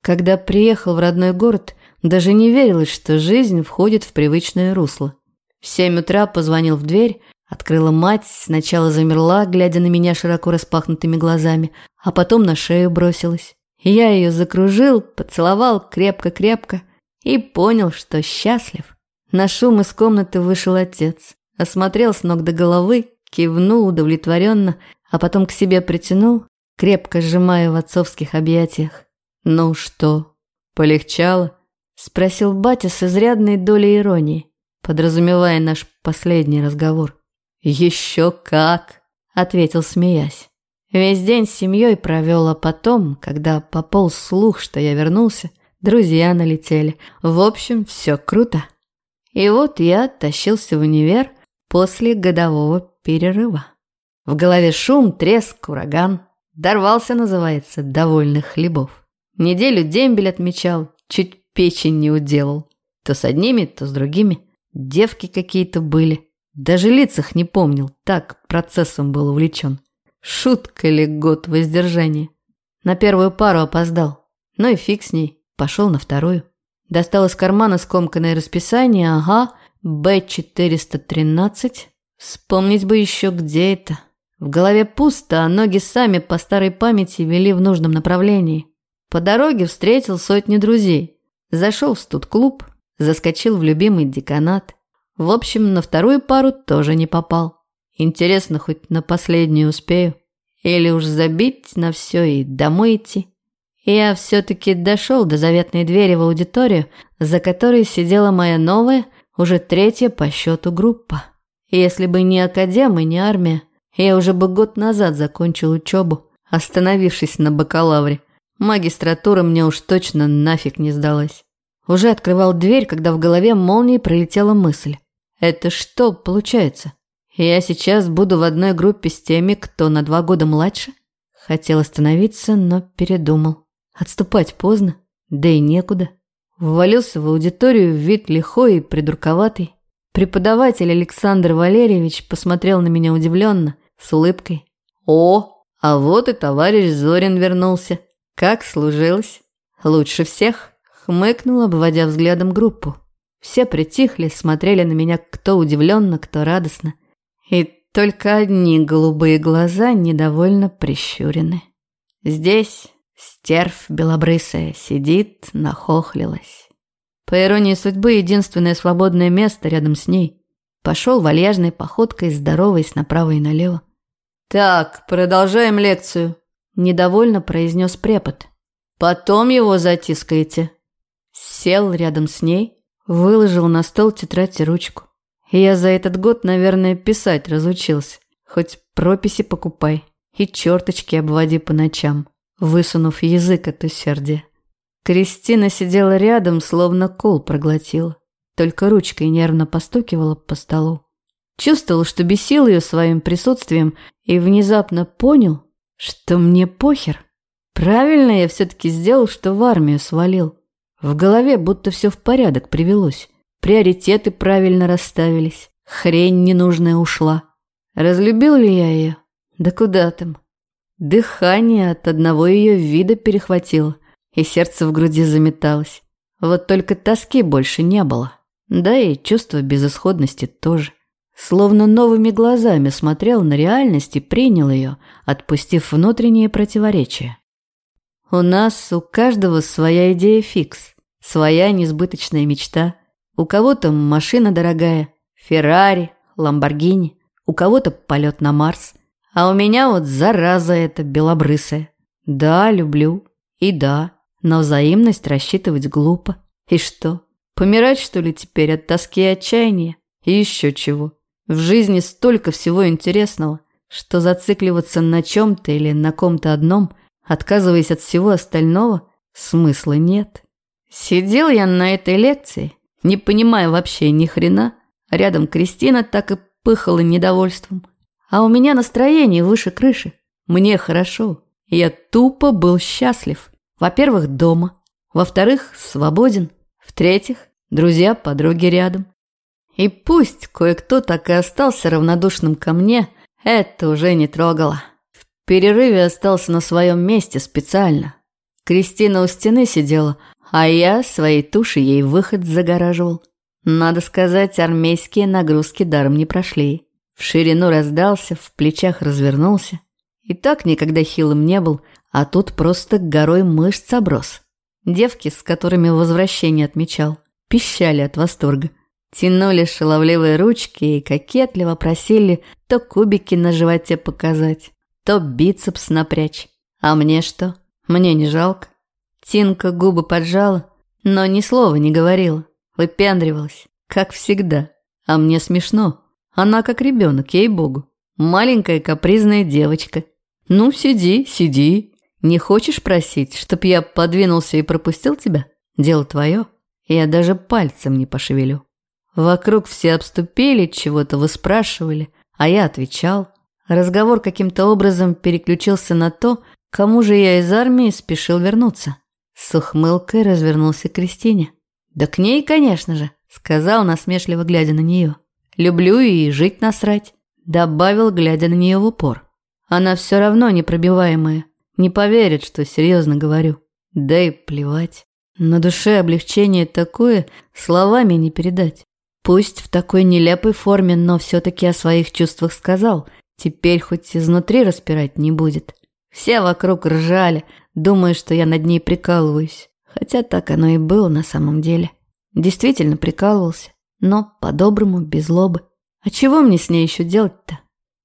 Когда приехал в родной город, даже не верилось, что жизнь входит в привычное русло. В семь утра позвонил в дверь, открыла мать, сначала замерла, глядя на меня широко распахнутыми глазами, а потом на шею бросилась. Я ее закружил, поцеловал крепко-крепко и понял, что счастлив. На шум из комнаты вышел отец, осмотрел с ног до головы, кивнул удовлетворенно, а потом к себе притянул, крепко сжимая в отцовских объятиях. «Ну что, полегчало?» – спросил батя с изрядной долей иронии подразумевая наш последний разговор. «Еще как!» – ответил, смеясь. Весь день с семьей провел, а потом, когда пополз слух, что я вернулся, друзья налетели. В общем, все круто. И вот я тащился в универ после годового перерыва. В голове шум, треск, ураган. Дорвался, называется, довольных хлебов. Неделю дембель отмечал, чуть печень не уделал. То с одними, то с другими. Девки какие-то были. Даже лицах не помнил, так процессом был увлечен. Шутка ли год воздержания? На первую пару опоздал. Ну и фиг с ней, пошел на вторую. Достал из кармана скомканное расписание, ага, Б-413. Вспомнить бы еще, где это. В голове пусто, а ноги сами по старой памяти вели в нужном направлении. По дороге встретил сотни друзей. Зашел в студ-клуб, Заскочил в любимый деканат. В общем, на вторую пару тоже не попал. Интересно, хоть на последнюю успею? Или уж забить на все и домой идти? Я все-таки дошел до заветной двери в аудиторию, за которой сидела моя новая, уже третья по счету группа. Если бы не академ и не армия, я уже бы год назад закончил учебу, остановившись на бакалавре. Магистратура мне уж точно нафиг не сдалась. Уже открывал дверь, когда в голове молнией пролетела мысль. Это что получается? Я сейчас буду в одной группе с теми, кто на два года младше? Хотел остановиться, но передумал. Отступать поздно, да и некуда. Ввалился в аудиторию в вид лихой и придурковатый. Преподаватель Александр Валерьевич посмотрел на меня удивленно, с улыбкой. «О, а вот и товарищ Зорин вернулся. Как служилось? Лучше всех?» Хмыкнул, обводя взглядом группу. Все притихли, смотрели на меня кто удивленно, кто радостно. И только одни голубые глаза недовольно прищурены. Здесь, Стерв белобрысая сидит, нахохлилась. По иронии судьбы, единственное свободное место рядом с ней. Пошел вальяжной походкой, здороваясь направо и налево. «Так, продолжаем лекцию», – недовольно произнес препод. «Потом его затискаете». Сел рядом с ней, выложил на стол тетрадь и ручку. Я за этот год, наверное, писать разучился. Хоть прописи покупай и черточки обводи по ночам, высунув язык от усердия. Кристина сидела рядом, словно кол проглотила, только ручкой нервно постукивала по столу. Чувствовал, что бесил ее своим присутствием, и внезапно понял, что мне похер. Правильно я все-таки сделал, что в армию свалил. В голове будто все в порядок привелось. Приоритеты правильно расставились. Хрень ненужная ушла. Разлюбил ли я ее? Да куда там? Дыхание от одного ее вида перехватило, и сердце в груди заметалось. Вот только тоски больше не было. Да и чувство безысходности тоже. Словно новыми глазами смотрел на реальность и принял ее, отпустив внутренние противоречия. У нас, у каждого своя идея фикс, своя несбыточная мечта. У кого-то машина дорогая, Феррари, Ламборгини, у кого-то полет на Марс, а у меня вот зараза эта белобрысая. Да, люблю. И да, но взаимность рассчитывать глупо. И что, помирать что ли теперь от тоски и отчаяния? И еще чего. В жизни столько всего интересного, что зацикливаться на чем-то или на ком-то одном, отказываясь от всего остального, смысла нет. Сидел я на этой лекции, не понимая вообще ни хрена. Рядом Кристина так и пыхала недовольством. А у меня настроение выше крыши. Мне хорошо. Я тупо был счастлив. Во-первых, дома. Во-вторых, свободен. В-третьих, друзья, подруги рядом. И пусть кое-кто так и остался равнодушным ко мне, это уже не трогало. В перерыве остался на своем месте специально. Кристина у стены сидела, а я своей тушей ей выход загораживал. Надо сказать, армейские нагрузки даром не прошли. В ширину раздался, в плечах развернулся. И так никогда хилым не был, а тут просто горой мышц оброс. Девки, с которыми возвращение отмечал, пищали от восторга. Тянули шаловливые ручки и кокетливо просили то кубики на животе показать, то бицепс напрячь. А мне что? Мне не жалко. Тинка губы поджала, но ни слова не говорила. Выпендривалась, как всегда. А мне смешно. Она как ребенок, ей-богу. Маленькая капризная девочка. Ну, сиди, сиди. Не хочешь просить, чтоб я подвинулся и пропустил тебя? Дело твое. Я даже пальцем не пошевелю. Вокруг все обступили, чего-то выспрашивали, а я отвечал. Разговор каким-то образом переключился на то, кому же я из армии спешил вернуться. С ухмылкой развернулся к Кристине. «Да к ней, конечно же», — сказал, насмешливо глядя на нее. «Люблю и жить насрать», — добавил, глядя на нее в упор. «Она все равно непробиваемая, не поверит, что серьезно говорю. Да и плевать. На душе облегчение такое, словами не передать. Пусть в такой нелепой форме, но все-таки о своих чувствах сказал. Теперь хоть изнутри распирать не будет. Все вокруг ржали, думая, что я над ней прикалываюсь. Хотя так оно и было на самом деле. Действительно прикалывался, но по-доброму, без злобы. А чего мне с ней еще делать-то?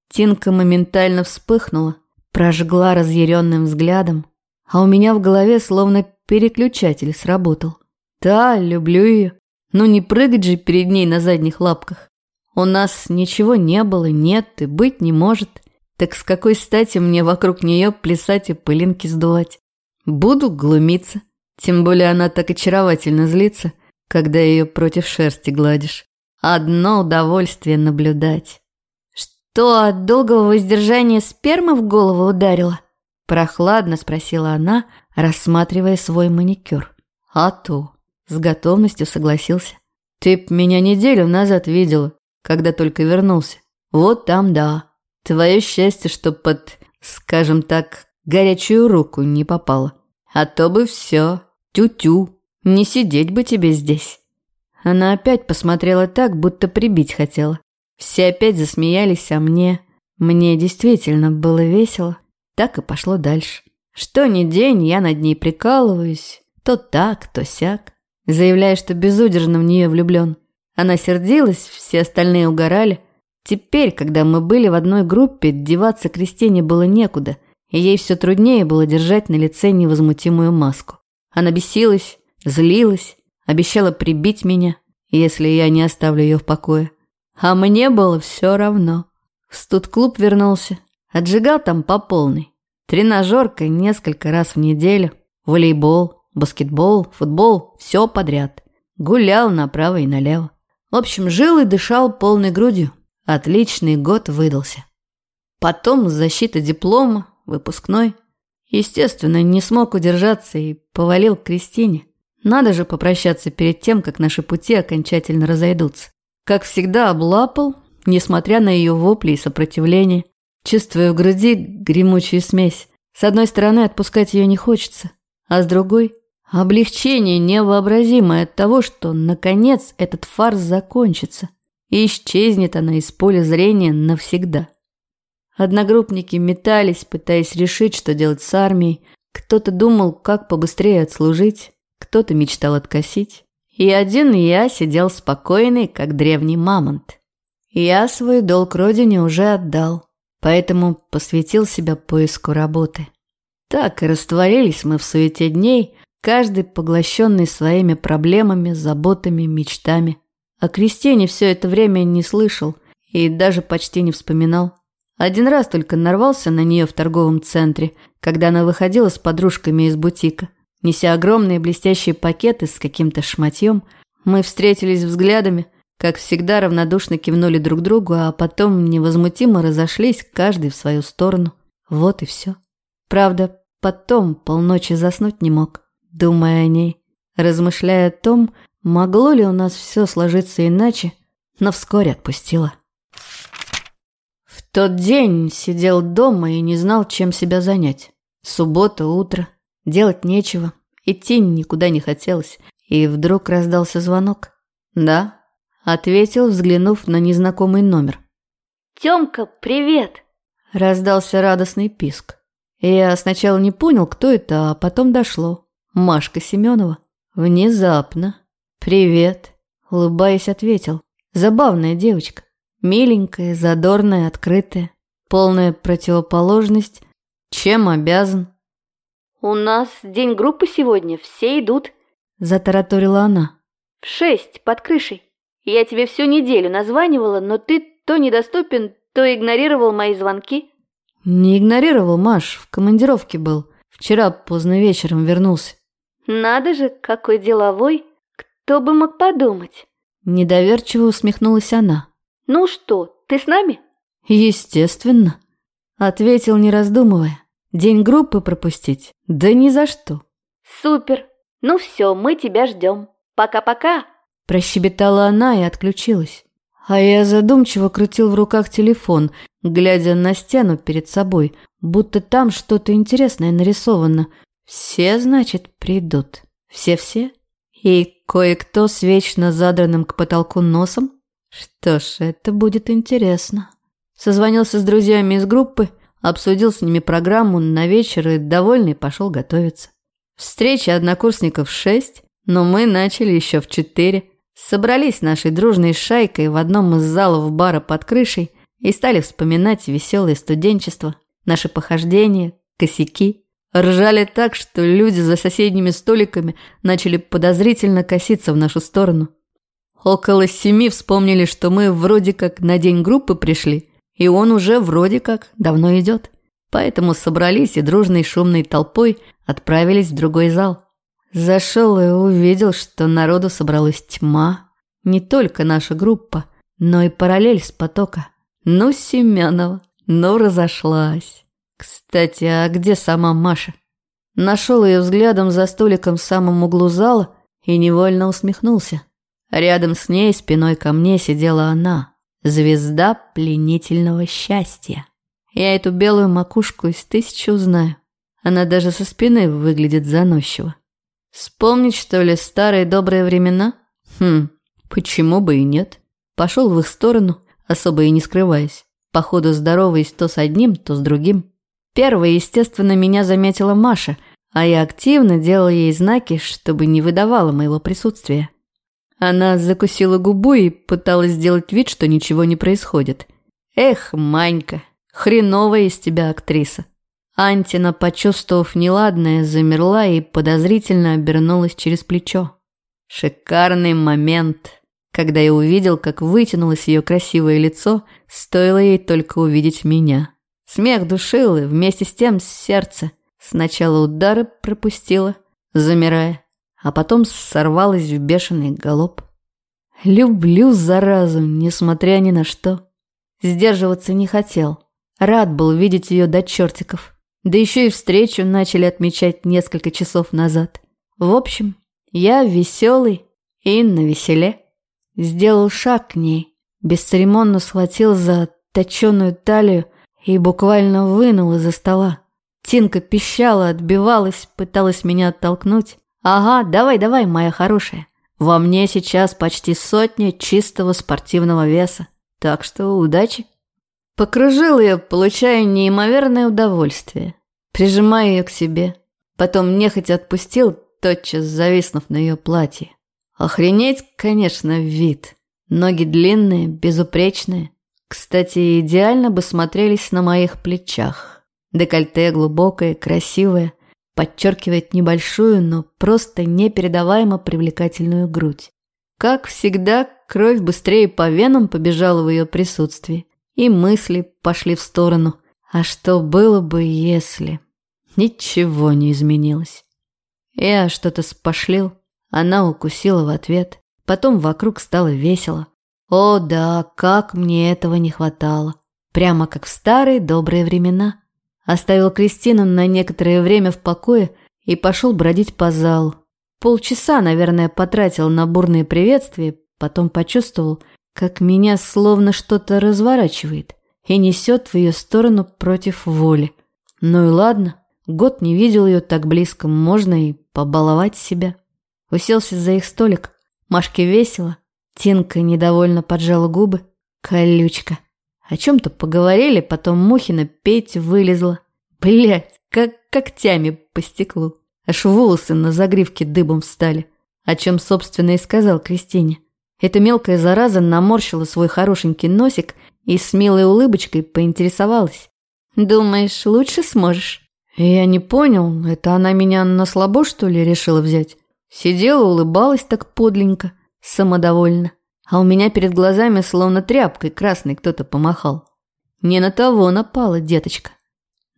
Тинка моментально вспыхнула, прожгла разъяренным взглядом, а у меня в голове словно переключатель сработал. Да, люблю ее, но не прыгать же перед ней на задних лапках. У нас ничего не было, нет и быть не может. Так с какой стати мне вокруг нее плясать и пылинки сдувать? Буду глумиться. Тем более она так очаровательно злится, когда ее против шерсти гладишь. Одно удовольствие наблюдать. «Что, от долгого воздержания сперма в голову ударила?» Прохладно спросила она, рассматривая свой маникюр. «А то!» С готовностью согласился. «Ты б меня неделю назад видела, когда только вернулся. Вот там да. Твое счастье, что под, скажем так, горячую руку не попало. А то бы все, тю-тю, не сидеть бы тебе здесь». Она опять посмотрела так, будто прибить хотела. Все опять засмеялись, а мне... Мне действительно было весело. Так и пошло дальше. Что ни день я над ней прикалываюсь, то так, то сяк, заявляя, что безудержно в нее влюблен. Она сердилась, все остальные угорали. Теперь, когда мы были в одной группе, деваться Кристине было некуда, и ей все труднее было держать на лице невозмутимую маску. Она бесилась, злилась, обещала прибить меня, если я не оставлю ее в покое. А мне было все равно. В студ-клуб вернулся, отжигал там по полной. Тренажерка несколько раз в неделю, волейбол, баскетбол, футбол, все подряд. Гулял направо и налево. В общем, жил и дышал полной грудью. Отличный год выдался. Потом защита диплома, выпускной. Естественно, не смог удержаться и повалил к Кристине. Надо же попрощаться перед тем, как наши пути окончательно разойдутся. Как всегда, облапал, несмотря на ее вопли и сопротивление. Чувствую в груди гремучую смесь. С одной стороны, отпускать ее не хочется, а с другой – облегчение невообразимое от того, что, наконец, этот фарс закончится, и исчезнет она из поля зрения навсегда. Одногруппники метались, пытаясь решить, что делать с армией. Кто-то думал, как побыстрее отслужить, кто-то мечтал откосить. И один я сидел спокойный, как древний мамонт. Я свой долг родине уже отдал поэтому посвятил себя поиску работы. Так и растворились мы в суете дней, каждый поглощенный своими проблемами, заботами, мечтами. О Кристине все это время не слышал и даже почти не вспоминал. Один раз только нарвался на нее в торговом центре, когда она выходила с подружками из бутика. Неся огромные блестящие пакеты с каким-то шматьем, мы встретились взглядами – как всегда, равнодушно кивнули друг другу, а потом невозмутимо разошлись, каждый в свою сторону. Вот и все. Правда, потом полночи заснуть не мог, думая о ней, размышляя о том, могло ли у нас все сложиться иначе, но вскоре отпустила. В тот день сидел дома и не знал, чем себя занять. Суббота, утро, делать нечего, идти никуда не хотелось, и вдруг раздался звонок. Да, ответил, взглянув на незнакомый номер. «Тёмка, привет!» – раздался радостный писк. Я сначала не понял, кто это, а потом дошло. Машка Семенова. Внезапно. «Привет», – улыбаясь, ответил. Забавная девочка. Миленькая, задорная, открытая. Полная противоположность. Чем обязан? «У нас день группы сегодня, все идут», – затараторила она. «В шесть, под крышей». Я тебе всю неделю названивала, но ты то недоступен, то игнорировал мои звонки». «Не игнорировал, Маш, в командировке был. Вчера поздно вечером вернулся». «Надо же, какой деловой! Кто бы мог подумать?» Недоверчиво усмехнулась она. «Ну что, ты с нами?» «Естественно», — ответил, не раздумывая. «День группы пропустить? Да ни за что». «Супер! Ну все, мы тебя ждем. Пока-пока!» Прощебетала она и отключилась. А я задумчиво крутил в руках телефон, глядя на стену перед собой, будто там что-то интересное нарисовано. Все, значит, придут. Все-все? И кое-кто с вечно задранным к потолку носом? Что ж, это будет интересно. Созвонился с друзьями из группы, обсудил с ними программу на вечер и, довольный, пошел готовиться. Встреча однокурсников шесть, но мы начали еще в четыре. Собрались нашей дружной шайкой в одном из залов бара под крышей и стали вспоминать веселое студенчество, наши похождения, косяки. Ржали так, что люди за соседними столиками начали подозрительно коситься в нашу сторону. Около семи вспомнили, что мы вроде как на день группы пришли, и он уже вроде как давно идет. Поэтому собрались и дружной шумной толпой отправились в другой зал. Зашел и увидел, что народу собралась тьма. Не только наша группа, но и параллель с потока. Ну, Семенова, ну, разошлась. Кстати, а где сама Маша? Нашел ее взглядом за столиком в самом углу зала и невольно усмехнулся. Рядом с ней, спиной ко мне, сидела она, звезда пленительного счастья. Я эту белую макушку из тысячи узнаю. Она даже со спины выглядит заносчиво. Вспомнить, что ли, старые добрые времена? Хм, почему бы и нет? Пошел в их сторону, особо и не скрываясь. Походу здороваясь то с одним, то с другим. Первой, естественно, меня заметила Маша, а я активно делала ей знаки, чтобы не выдавала моего присутствия. Она закусила губу и пыталась сделать вид, что ничего не происходит. Эх, Манька, хреновая из тебя актриса. Антина, почувствовав неладное, замерла и подозрительно обернулась через плечо. Шикарный момент, когда я увидел, как вытянулось ее красивое лицо, стоило ей только увидеть меня. Смех душил и вместе с тем сердце. Сначала удары пропустила, замирая, а потом сорвалась в бешеный галоп. Люблю заразу, несмотря ни на что. Сдерживаться не хотел. Рад был видеть ее до чертиков. Да еще и встречу начали отмечать несколько часов назад. В общем, я веселый и на веселе. Сделал шаг к ней, бесцеремонно схватил за точеную талию и буквально вынул из-за стола. Тинка пищала, отбивалась, пыталась меня оттолкнуть. «Ага, давай-давай, моя хорошая. Во мне сейчас почти сотня чистого спортивного веса. Так что удачи». Покружил ее, получая неимоверное удовольствие. Прижимая ее к себе. Потом нехотя отпустил, тотчас зависнув на ее платье. Охренеть, конечно, вид. Ноги длинные, безупречные. Кстати, идеально бы смотрелись на моих плечах. Декольте глубокое, красивое, подчеркивает небольшую, но просто непередаваемо привлекательную грудь. Как всегда, кровь быстрее по венам побежала в ее присутствии, и мысли пошли в сторону. А что было бы, если... Ничего не изменилось. Я что-то спошлил, она укусила в ответ. Потом вокруг стало весело. О да, как мне этого не хватало. Прямо как в старые добрые времена. Оставил Кристину на некоторое время в покое и пошел бродить по залу. Полчаса, наверное, потратил на бурные приветствия, потом почувствовал, как меня словно что-то разворачивает и несет в ее сторону против воли. Ну и ладно, год не видел ее так близко, можно и побаловать себя. Уселся за их столик. Машке весело. Тинка недовольно поджала губы. Колючка. О чем-то поговорили, потом Мухина петь вылезла. Блять, как когтями по стеклу. Аж волосы на загривке дыбом встали. О чем, собственно, и сказал Кристине. Эта мелкая зараза наморщила свой хорошенький носик и с милой улыбочкой поинтересовалась. «Думаешь, лучше сможешь?» Я не понял, это она меня на слабо, что ли, решила взять? Сидела, улыбалась так подленько, самодовольно. А у меня перед глазами словно тряпкой красной кто-то помахал. Не на того напала, деточка.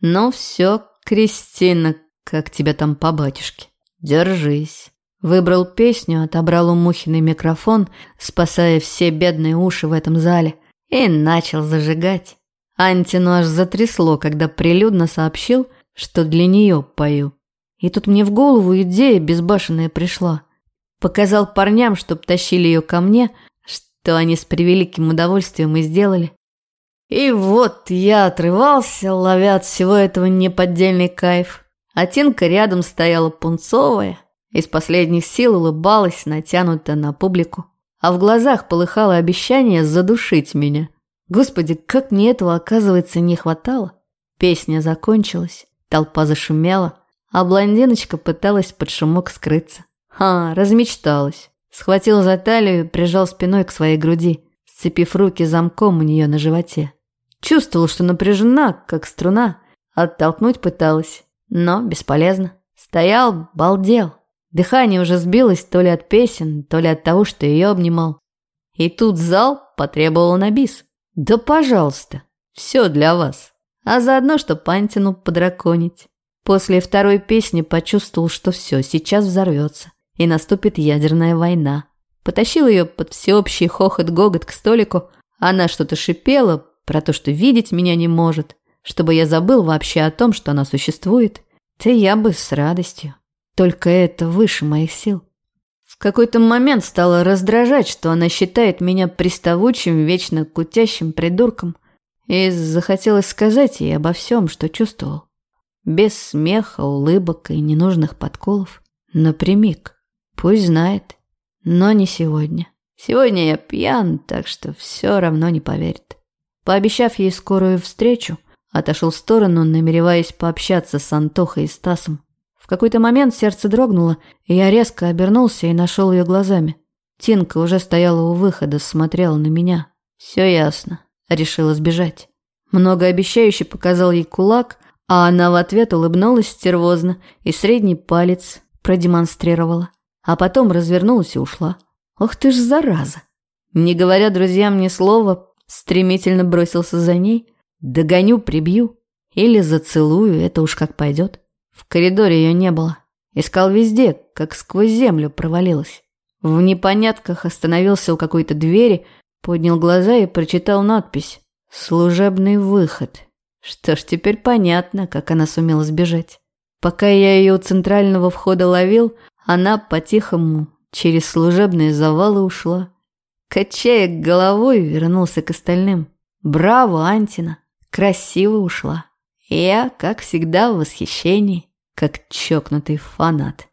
Ну все, Кристина, как тебя там по батюшке. Держись. Выбрал песню, отобрал у Мухиной микрофон, спасая все бедные уши в этом зале, и начал зажигать. Антину аж затрясло, когда прилюдно сообщил, что для нее пою. И тут мне в голову идея безбашенная пришла. Показал парням, чтоб тащили ее ко мне, что они с превеликим удовольствием и сделали. И вот я отрывался, ловя от всего этого неподдельный кайф. А Тинка рядом стояла пунцовая, из последних сил улыбалась, натянута на публику. А в глазах полыхало обещание задушить меня. Господи, как мне этого, оказывается, не хватало. Песня закончилась, толпа зашумела, а блондиночка пыталась под шумок скрыться. Ха, размечталась. Схватил за талию прижал спиной к своей груди, сцепив руки замком у нее на животе. Чувствовал, что напряжена, как струна. Оттолкнуть пыталась, но бесполезно. Стоял, балдел. Дыхание уже сбилось то ли от песен, то ли от того, что ее обнимал. И тут зал потребовал на бис. Да пожалуйста, все для вас. А заодно, что Пантину подраконить. После второй песни почувствовал, что все, сейчас взорвется, и наступит ядерная война. Потащил ее под всеобщий хохот-гогот к столику. Она что-то шипела про то, что видеть меня не может, чтобы я забыл вообще о том, что она существует. Да я бы с радостью. Только это выше моих сил. В какой-то момент стало раздражать, что она считает меня приставучим, вечно кутящим придурком, и захотелось сказать ей обо всем, что чувствовал без смеха, улыбок и ненужных подколов. Напрямик. Пусть знает. Но не сегодня. Сегодня я пьян, так что все равно не поверит. Пообещав ей скорую встречу, Отошел в сторону, намереваясь пообщаться с Антохой и Стасом. В какой-то момент сердце дрогнуло, и я резко обернулся и нашел ее глазами. Тинка уже стояла у выхода, смотрела на меня. Все ясно. Решила сбежать. Многообещающе показал ей кулак, а она в ответ улыбнулась стервозно и средний палец продемонстрировала. А потом развернулась и ушла. Ох ты ж зараза! Не говоря друзьям ни слова, стремительно бросился за ней. Догоню, прибью. Или зацелую, это уж как пойдет. В коридоре ее не было. Искал везде, как сквозь землю провалилась. В непонятках остановился у какой-то двери, поднял глаза и прочитал надпись «Служебный выход». Что ж, теперь понятно, как она сумела сбежать. Пока я ее у центрального входа ловил, она по-тихому через служебные завалы ушла. Качая головой, вернулся к остальным. Браво, Антина! Красиво ушла. Я, как всегда, в восхищении, как чокнутый фанат.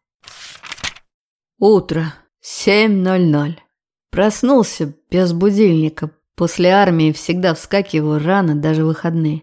Утро. 7.00. Проснулся без будильника. После армии всегда вскакиваю рано, даже выходные.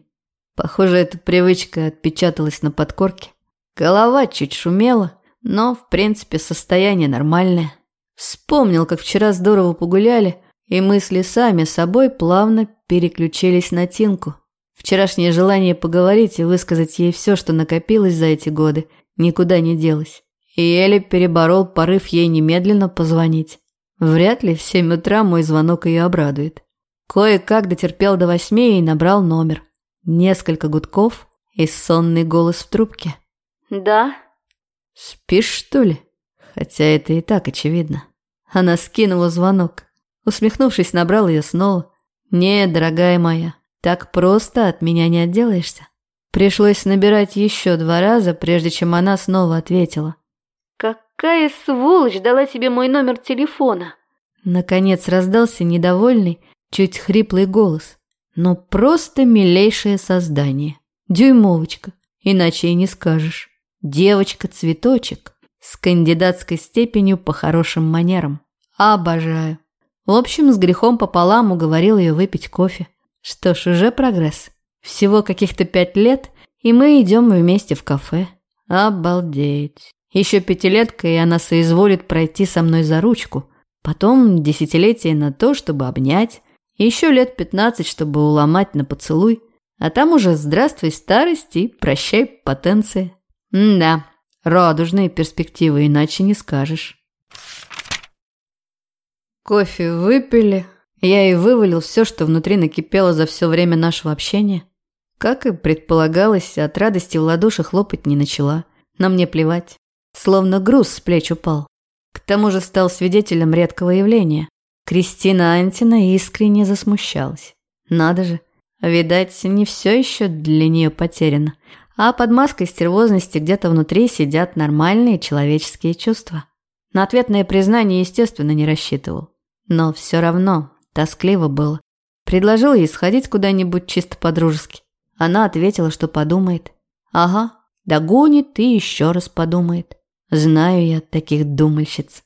Похоже, эта привычка отпечаталась на подкорке. Голова чуть шумела, но, в принципе, состояние нормальное. Вспомнил, как вчера здорово погуляли, и мысли сами собой плавно переключились на Тинку. Вчерашнее желание поговорить и высказать ей все, что накопилось за эти годы, никуда не делось. И еле переборол порыв ей немедленно позвонить. Вряд ли в семь утра мой звонок ее обрадует. Кое-как дотерпел до восьми и набрал номер. Несколько гудков и сонный голос в трубке. «Да?» «Спишь, что ли?» Хотя это и так очевидно. Она скинула звонок. Усмехнувшись, набрал ее снова. «Нет, дорогая моя, так просто от меня не отделаешься». Пришлось набирать еще два раза, прежде чем она снова ответила. «Какая сволочь дала тебе мой номер телефона?» Наконец раздался недовольный, чуть хриплый голос но просто милейшее создание. Дюймовочка, иначе и не скажешь. Девочка-цветочек с кандидатской степенью по хорошим манерам. Обожаю. В общем, с грехом пополам уговорил ее выпить кофе. Что ж, уже прогресс. Всего каких-то пять лет, и мы идем вместе в кафе. Обалдеть. Еще пятилетка, и она соизволит пройти со мной за ручку. Потом десятилетие на то, чтобы обнять, еще лет пятнадцать, чтобы уломать на поцелуй. А там уже здравствуй старость и прощай потенция. М да, радужные перспективы, иначе не скажешь. Кофе выпили. Я и вывалил все, что внутри накипело за все время нашего общения. Как и предполагалось, от радости в ладоши хлопать не начала. Но мне плевать. Словно груз с плеч упал. К тому же стал свидетелем редкого явления. Кристина Антина искренне засмущалась. Надо же, видать, не все еще для нее потеряно. А под маской стервозности где-то внутри сидят нормальные человеческие чувства. На ответное признание, естественно, не рассчитывал. Но все равно тоскливо было. Предложил ей сходить куда-нибудь чисто по-дружески. Она ответила, что подумает. Ага, догонит и еще раз подумает. Знаю я таких думальщиц.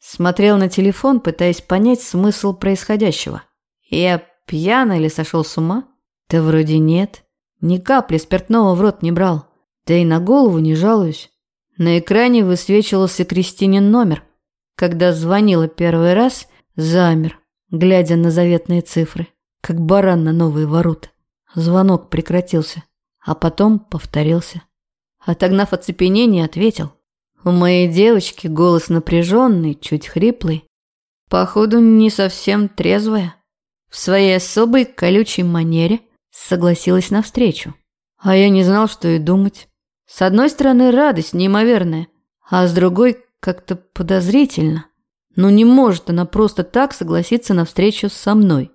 Смотрел на телефон, пытаясь понять смысл происходящего. Я пьян или сошел с ума? Да вроде нет. Ни капли спиртного в рот не брал. Да и на голову не жалуюсь. На экране высвечивался Кристинин номер. Когда звонила первый раз, замер, глядя на заветные цифры, как баран на новые ворота. Звонок прекратился, а потом повторился. Отогнав оцепенение, ответил. У моей девочки голос напряженный, чуть хриплый. Походу, не совсем трезвая. В своей особой колючей манере согласилась навстречу. А я не знал, что и думать. С одной стороны, радость неимоверная, а с другой как-то подозрительно. Но не может она просто так согласиться на встречу со мной.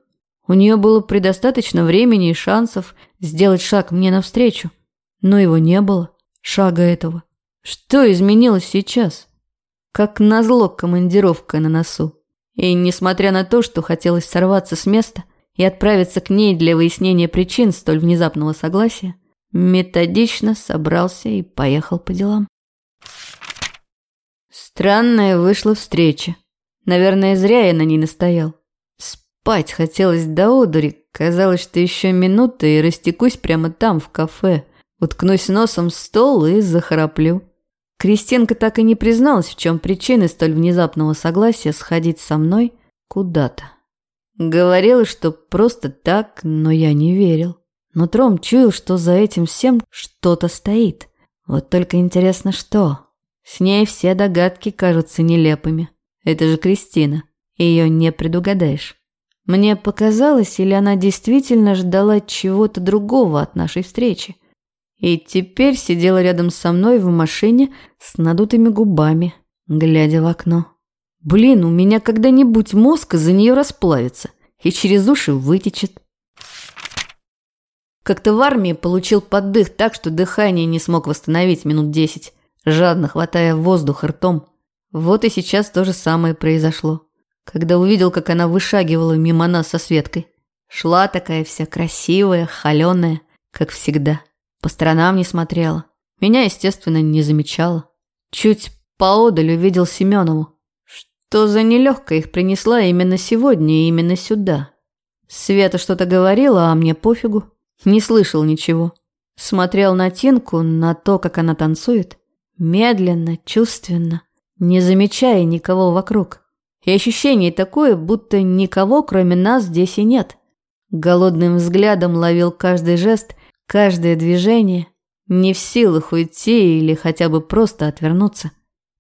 У нее было предостаточно времени и шансов сделать шаг мне навстречу. Но его не было, шага этого. Что изменилось сейчас? Как назло командировка на носу. И несмотря на то, что хотелось сорваться с места и отправиться к ней для выяснения причин столь внезапного согласия, методично собрался и поехал по делам. Странная вышла встреча. Наверное, зря я на ней настоял. Спать хотелось до одури, Казалось, что еще минута и растекусь прямо там, в кафе. Уткнусь носом в стол и захраплю. Кристинка так и не призналась, в чем причины столь внезапного согласия сходить со мной куда-то. Говорила, что просто так, но я не верил. Но Тром чуял, что за этим всем что-то стоит. Вот только интересно, что. С ней все догадки кажутся нелепыми. Это же Кристина. Ее не предугадаешь. Мне показалось, или она действительно ждала чего-то другого от нашей встречи. И теперь сидела рядом со мной в машине с надутыми губами, глядя в окно. Блин, у меня когда-нибудь мозг из-за нее расплавится и через уши вытечет. Как-то в армии получил поддых так, что дыхание не смог восстановить минут десять, жадно хватая воздух ртом. Вот и сейчас то же самое произошло когда увидел, как она вышагивала мимо нас со Светкой. Шла такая вся красивая, холеная, как всегда. По сторонам не смотрела. Меня, естественно, не замечала. Чуть поодаль увидел Семенову. Что за нелегкая их принесла именно сегодня и именно сюда? Света что-то говорила, а мне пофигу. Не слышал ничего. Смотрел на Тинку, на то, как она танцует. Медленно, чувственно, не замечая никого вокруг. И ощущение такое, будто никого, кроме нас, здесь и нет. Голодным взглядом ловил каждый жест, каждое движение, не в силах уйти или хотя бы просто отвернуться.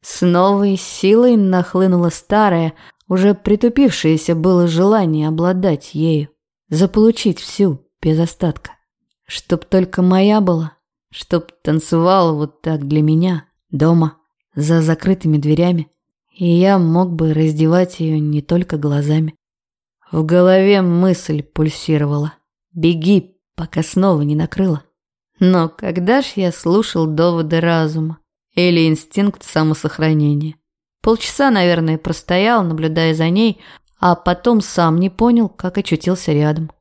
С новой силой нахлынуло старое, уже притупившееся было желание обладать ею, заполучить всю, без остатка. Чтоб только моя была, чтоб танцевала вот так для меня, дома, за закрытыми дверями и я мог бы раздевать ее не только глазами. В голове мысль пульсировала. «Беги, пока снова не накрыло». Но когда ж я слушал доводы разума или инстинкт самосохранения? Полчаса, наверное, простоял, наблюдая за ней, а потом сам не понял, как очутился рядом.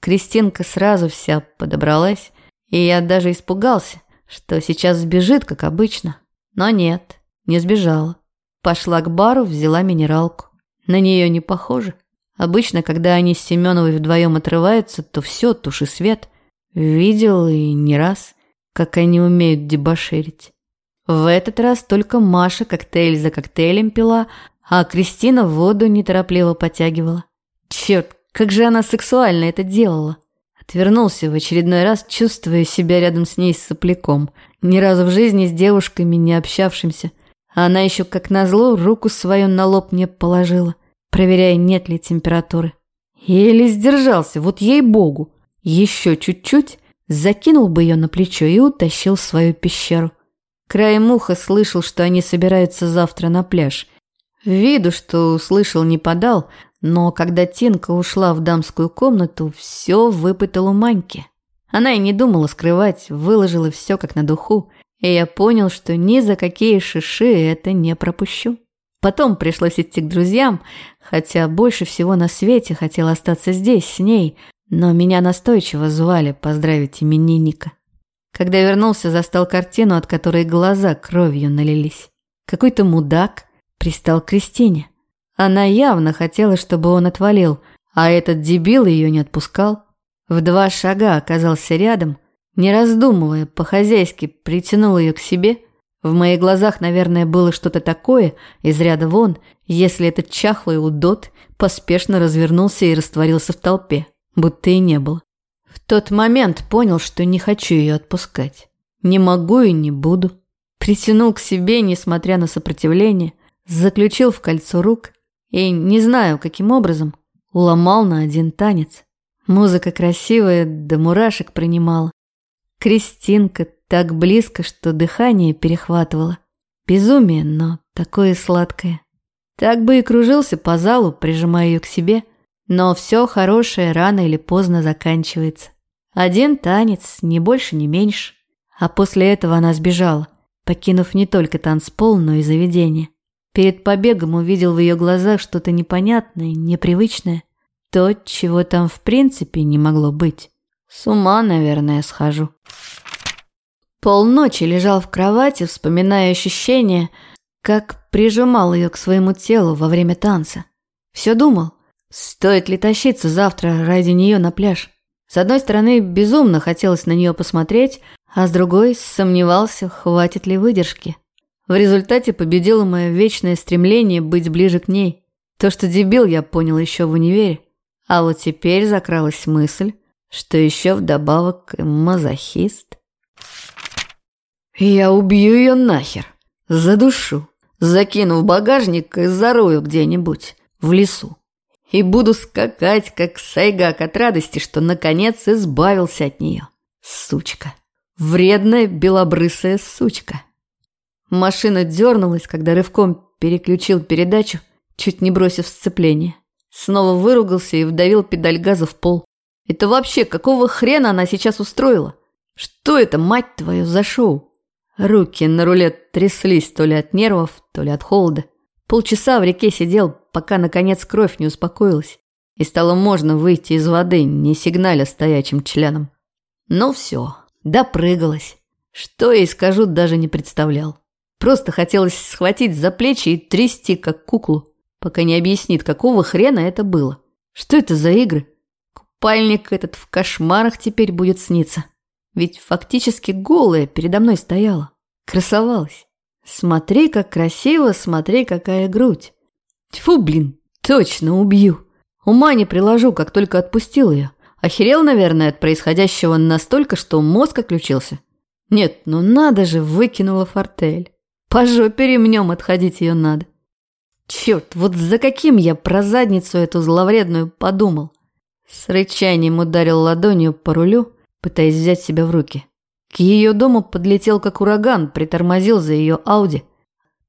Кристинка сразу вся подобралась, и я даже испугался, что сейчас сбежит, как обычно. Но нет, не сбежала. Пошла к бару, взяла минералку. На нее не похоже. Обычно, когда они с Семеновой вдвоем отрываются, то все, туши свет. Видел и не раз, как они умеют дебоширить. В этот раз только Маша коктейль за коктейлем пила, а Кристина воду неторопливо потягивала. Черт, как же она сексуально это делала. Отвернулся в очередной раз, чувствуя себя рядом с ней с сопляком. Ни разу в жизни с девушками не общавшимся – она еще, как назло, руку свою на лоб мне положила, проверяя, нет ли температуры. Еле сдержался, вот ей-богу. Еще чуть-чуть, закинул бы ее на плечо и утащил в свою пещеру. Краем уха слышал, что они собираются завтра на пляж. Виду, что услышал, не подал, но когда Тинка ушла в дамскую комнату, все выпытал у Маньки. Она и не думала скрывать, выложила все как на духу и я понял, что ни за какие шиши это не пропущу. Потом пришлось идти к друзьям, хотя больше всего на свете хотел остаться здесь, с ней, но меня настойчиво звали поздравить именинника. Когда вернулся, застал картину, от которой глаза кровью налились. Какой-то мудак пристал к Кристине. Она явно хотела, чтобы он отвалил, а этот дебил ее не отпускал. В два шага оказался рядом, не раздумывая, по-хозяйски притянул ее к себе. В моих глазах, наверное, было что-то такое, из ряда вон, если этот чахлый удот поспешно развернулся и растворился в толпе, будто и не было. В тот момент понял, что не хочу ее отпускать. Не могу и не буду. Притянул к себе, несмотря на сопротивление, заключил в кольцо рук и, не знаю каким образом, уломал на один танец. Музыка красивая, до мурашек принимала. Кристинка так близко, что дыхание перехватывало. Безумие, но такое сладкое. Так бы и кружился по залу, прижимая ее к себе. Но все хорошее рано или поздно заканчивается. Один танец, ни больше, ни меньше. А после этого она сбежала, покинув не только танцпол, но и заведение. Перед побегом увидел в ее глазах что-то непонятное, непривычное. То, чего там в принципе не могло быть. С ума, наверное, схожу. Полночи лежал в кровати, вспоминая ощущения, как прижимал ее к своему телу во время танца. Все думал, Стоит ли тащиться завтра ради нее на пляж? С одной стороны, безумно хотелось на нее посмотреть, а с другой сомневался, хватит ли выдержки. В результате победило мое вечное стремление быть ближе к ней. То, что дебил, я понял еще в универе. А вот теперь закралась мысль, что еще вдобавок мазохист. Я убью ее нахер, задушу, закину в багажник и зарою где-нибудь в лесу. И буду скакать, как сайгак от радости, что наконец избавился от нее. Сучка. Вредная белобрысая сучка. Машина дернулась, когда рывком переключил передачу, чуть не бросив сцепление. Снова выругался и вдавил педаль газа в пол. Это вообще какого хрена она сейчас устроила? Что это, мать твою, за шоу? Руки на руле тряслись то ли от нервов, то ли от холода. Полчаса в реке сидел, пока наконец кровь не успокоилась. И стало можно выйти из воды, не сигналя стоячим членом. Ну все, допрыгалась. Что ей скажу, даже не представлял. Просто хотелось схватить за плечи и трясти, как куклу, пока не объяснит, какого хрена это было. Что это за игры? Купальник этот в кошмарах теперь будет сниться. Ведь фактически голая передо мной стояла. Красовалась. Смотри, как красиво, смотри, какая грудь. Тьфу, блин, точно убью. Ума не приложу, как только отпустил ее. Охерел, наверное, от происходящего настолько, что мозг отключился. Нет, ну надо же, выкинула фортель. По жопе ремнем отходить ее надо. Черт, вот за каким я про задницу эту зловредную подумал. С рычанием ударил ладонью по рулю, пытаясь взять себя в руки. К ее дому подлетел как ураган, притормозил за ее Ауди.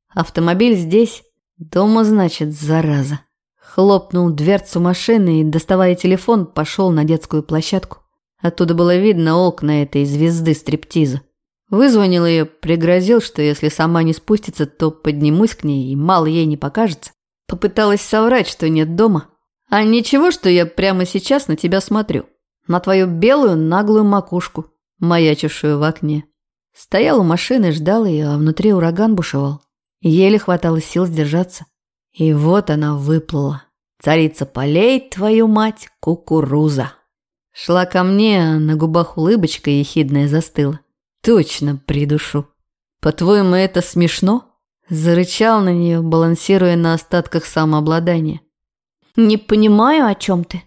Автомобиль здесь, дома, значит, зараза. Хлопнул дверцу машины и, доставая телефон, пошел на детскую площадку. Оттуда было видно окна этой звезды стриптиза. Вызвонил ее, пригрозил, что если сама не спустится, то поднимусь к ней, и мало ей не покажется. Попыталась соврать, что нет дома. А ничего, что я прямо сейчас на тебя смотрю на твою белую наглую макушку, маячившую в окне. Стоял у машины, ждал ее, а внутри ураган бушевал. Еле хватало сил сдержаться. И вот она выплыла. Царица полей, твою мать, кукуруза. Шла ко мне, а на губах улыбочка ехидная застыла. Точно придушу. По-твоему, это смешно? Зарычал на нее, балансируя на остатках самообладания. Не понимаю, о чем ты.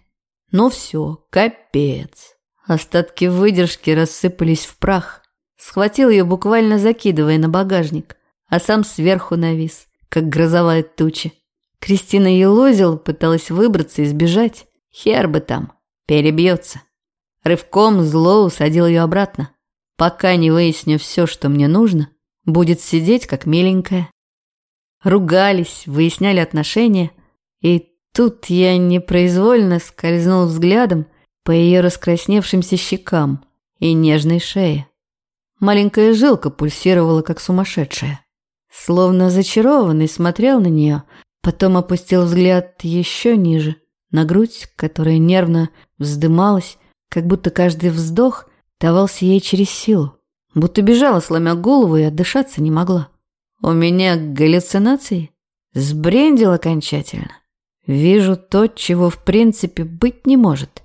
Ну все, капец. Остатки выдержки рассыпались в прах. Схватил ее, буквально закидывая на багажник, а сам сверху навис, как грозовая туча. Кристина елозила, пыталась выбраться и сбежать. Хер бы там, перебьется. Рывком зло усадил ее обратно. Пока не выясню все, что мне нужно, будет сидеть как миленькая. Ругались, выясняли отношения, и Тут я непроизвольно скользнул взглядом по ее раскрасневшимся щекам и нежной шее. Маленькая жилка пульсировала, как сумасшедшая. Словно зачарованный смотрел на нее, потом опустил взгляд еще ниже, на грудь, которая нервно вздымалась, как будто каждый вздох давался ей через силу, будто бежала, сломя голову и отдышаться не могла. У меня галлюцинации? Сбрендил окончательно. Вижу то, чего в принципе быть не может.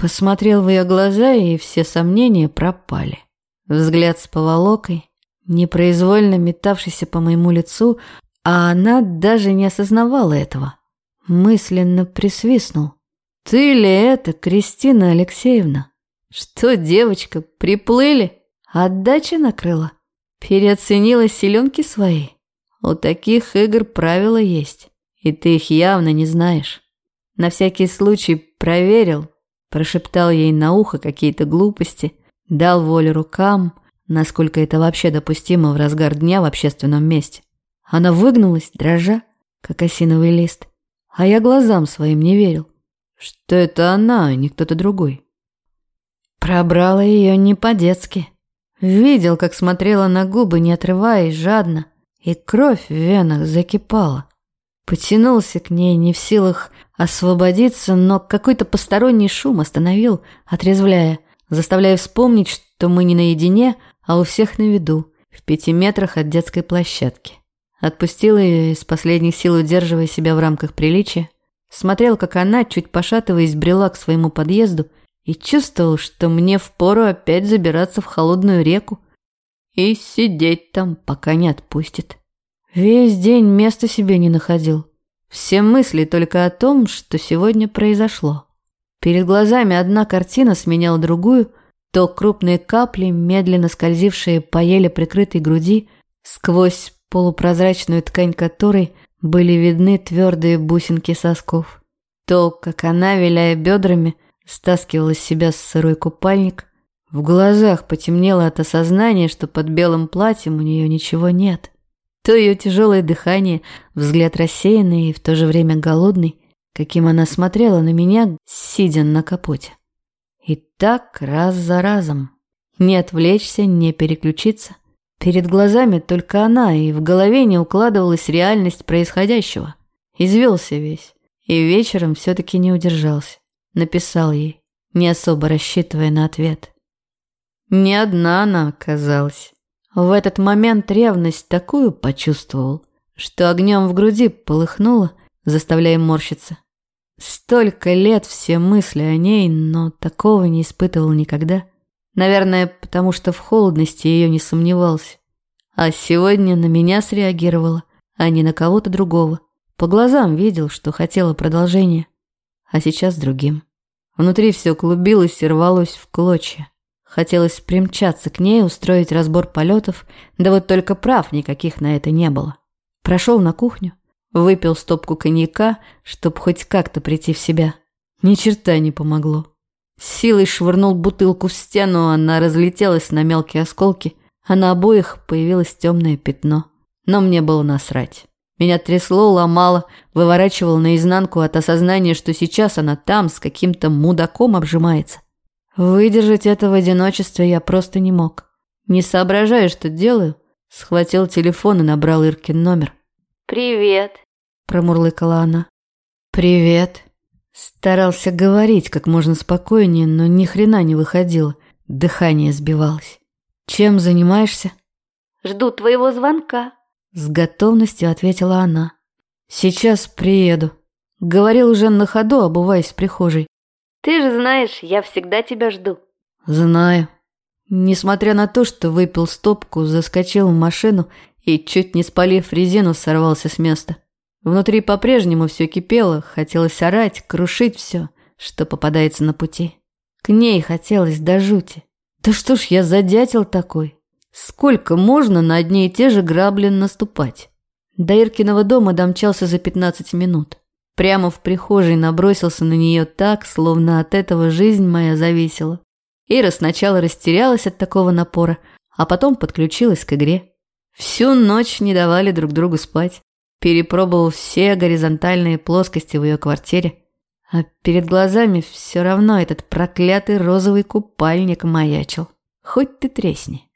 Посмотрел в ее глаза, и все сомнения пропали. Взгляд с поволокой, непроизвольно метавшийся по моему лицу, а она даже не осознавала этого. Мысленно присвистнул. «Ты ли это, Кристина Алексеевна? Что, девочка, приплыли? Отдача накрыла? Переоценила силенки свои? У таких игр правила есть. И ты их явно не знаешь. На всякий случай проверил, прошептал ей на ухо какие-то глупости, дал волю рукам, насколько это вообще допустимо в разгар дня в общественном месте. Она выгнулась, дрожа, как осиновый лист. А я глазам своим не верил, что это она, а не кто-то другой. Пробрала ее не по-детски. Видел, как смотрела на губы, не отрываясь, жадно, и кровь в венах закипала. Потянулся к ней, не в силах освободиться, но какой-то посторонний шум остановил, отрезвляя, заставляя вспомнить, что мы не наедине, а у всех на виду, в пяти метрах от детской площадки. Отпустила ее из последних сил, удерживая себя в рамках приличия. смотрел, как она, чуть пошатываясь, брела к своему подъезду и чувствовал, что мне впору опять забираться в холодную реку и сидеть там, пока не отпустит. Весь день места себе не находил. Все мысли только о том, что сегодня произошло. Перед глазами одна картина сменяла другую, то крупные капли, медленно скользившие по еле прикрытой груди, сквозь полупрозрачную ткань которой были видны твердые бусинки сосков. То, как она, виляя бедрами, стаскивала с себя сырой купальник, в глазах потемнело от осознания, что под белым платьем у нее ничего нет. То ее тяжелое дыхание, взгляд рассеянный и в то же время голодный, каким она смотрела на меня, сидя на капоте. И так раз за разом. Не отвлечься, не переключиться. Перед глазами только она, и в голове не укладывалась реальность происходящего. Извелся весь. И вечером все-таки не удержался. Написал ей, не особо рассчитывая на ответ. Не одна она оказалась. В этот момент ревность такую почувствовал, что огнем в груди полыхнуло, заставляя морщиться. Столько лет все мысли о ней, но такого не испытывал никогда. Наверное, потому что в холодности ее не сомневался. А сегодня на меня среагировала, а не на кого-то другого. По глазам видел, что хотела продолжения, а сейчас другим. Внутри все клубилось и рвалось в клочья. Хотелось примчаться к ней, устроить разбор полетов, да вот только прав никаких на это не было. Прошел на кухню, выпил стопку коньяка, чтоб хоть как-то прийти в себя. Ни черта не помогло. Силой швырнул бутылку в стену, она разлетелась на мелкие осколки, а на обоих появилось темное пятно. Но мне было насрать. Меня трясло, ломало, выворачивало наизнанку от осознания, что сейчас она там с каким-то мудаком обжимается. Выдержать это в одиночестве я просто не мог. Не соображая, что делаю, схватил телефон и набрал Иркин номер. «Привет», – промурлыкала она. «Привет». Старался говорить как можно спокойнее, но ни хрена не выходило. Дыхание сбивалось. «Чем занимаешься?» «Жду твоего звонка», – с готовностью ответила она. «Сейчас приеду». Говорил уже на ходу, обуваясь в прихожей. Ты же знаешь, я всегда тебя жду. Знаю. Несмотря на то, что выпил стопку, заскочил в машину и, чуть не спалив резину, сорвался с места. Внутри по-прежнему все кипело, хотелось орать, крушить все, что попадается на пути. К ней хотелось до жути. Да что ж я за дятел такой? Сколько можно на одни и те же грабли наступать? До Иркиного дома домчался за пятнадцать минут. Прямо в прихожей набросился на нее так, словно от этого жизнь моя зависела. Ира сначала растерялась от такого напора, а потом подключилась к игре. Всю ночь не давали друг другу спать. Перепробовал все горизонтальные плоскости в ее квартире. А перед глазами все равно этот проклятый розовый купальник маячил. Хоть ты тресни.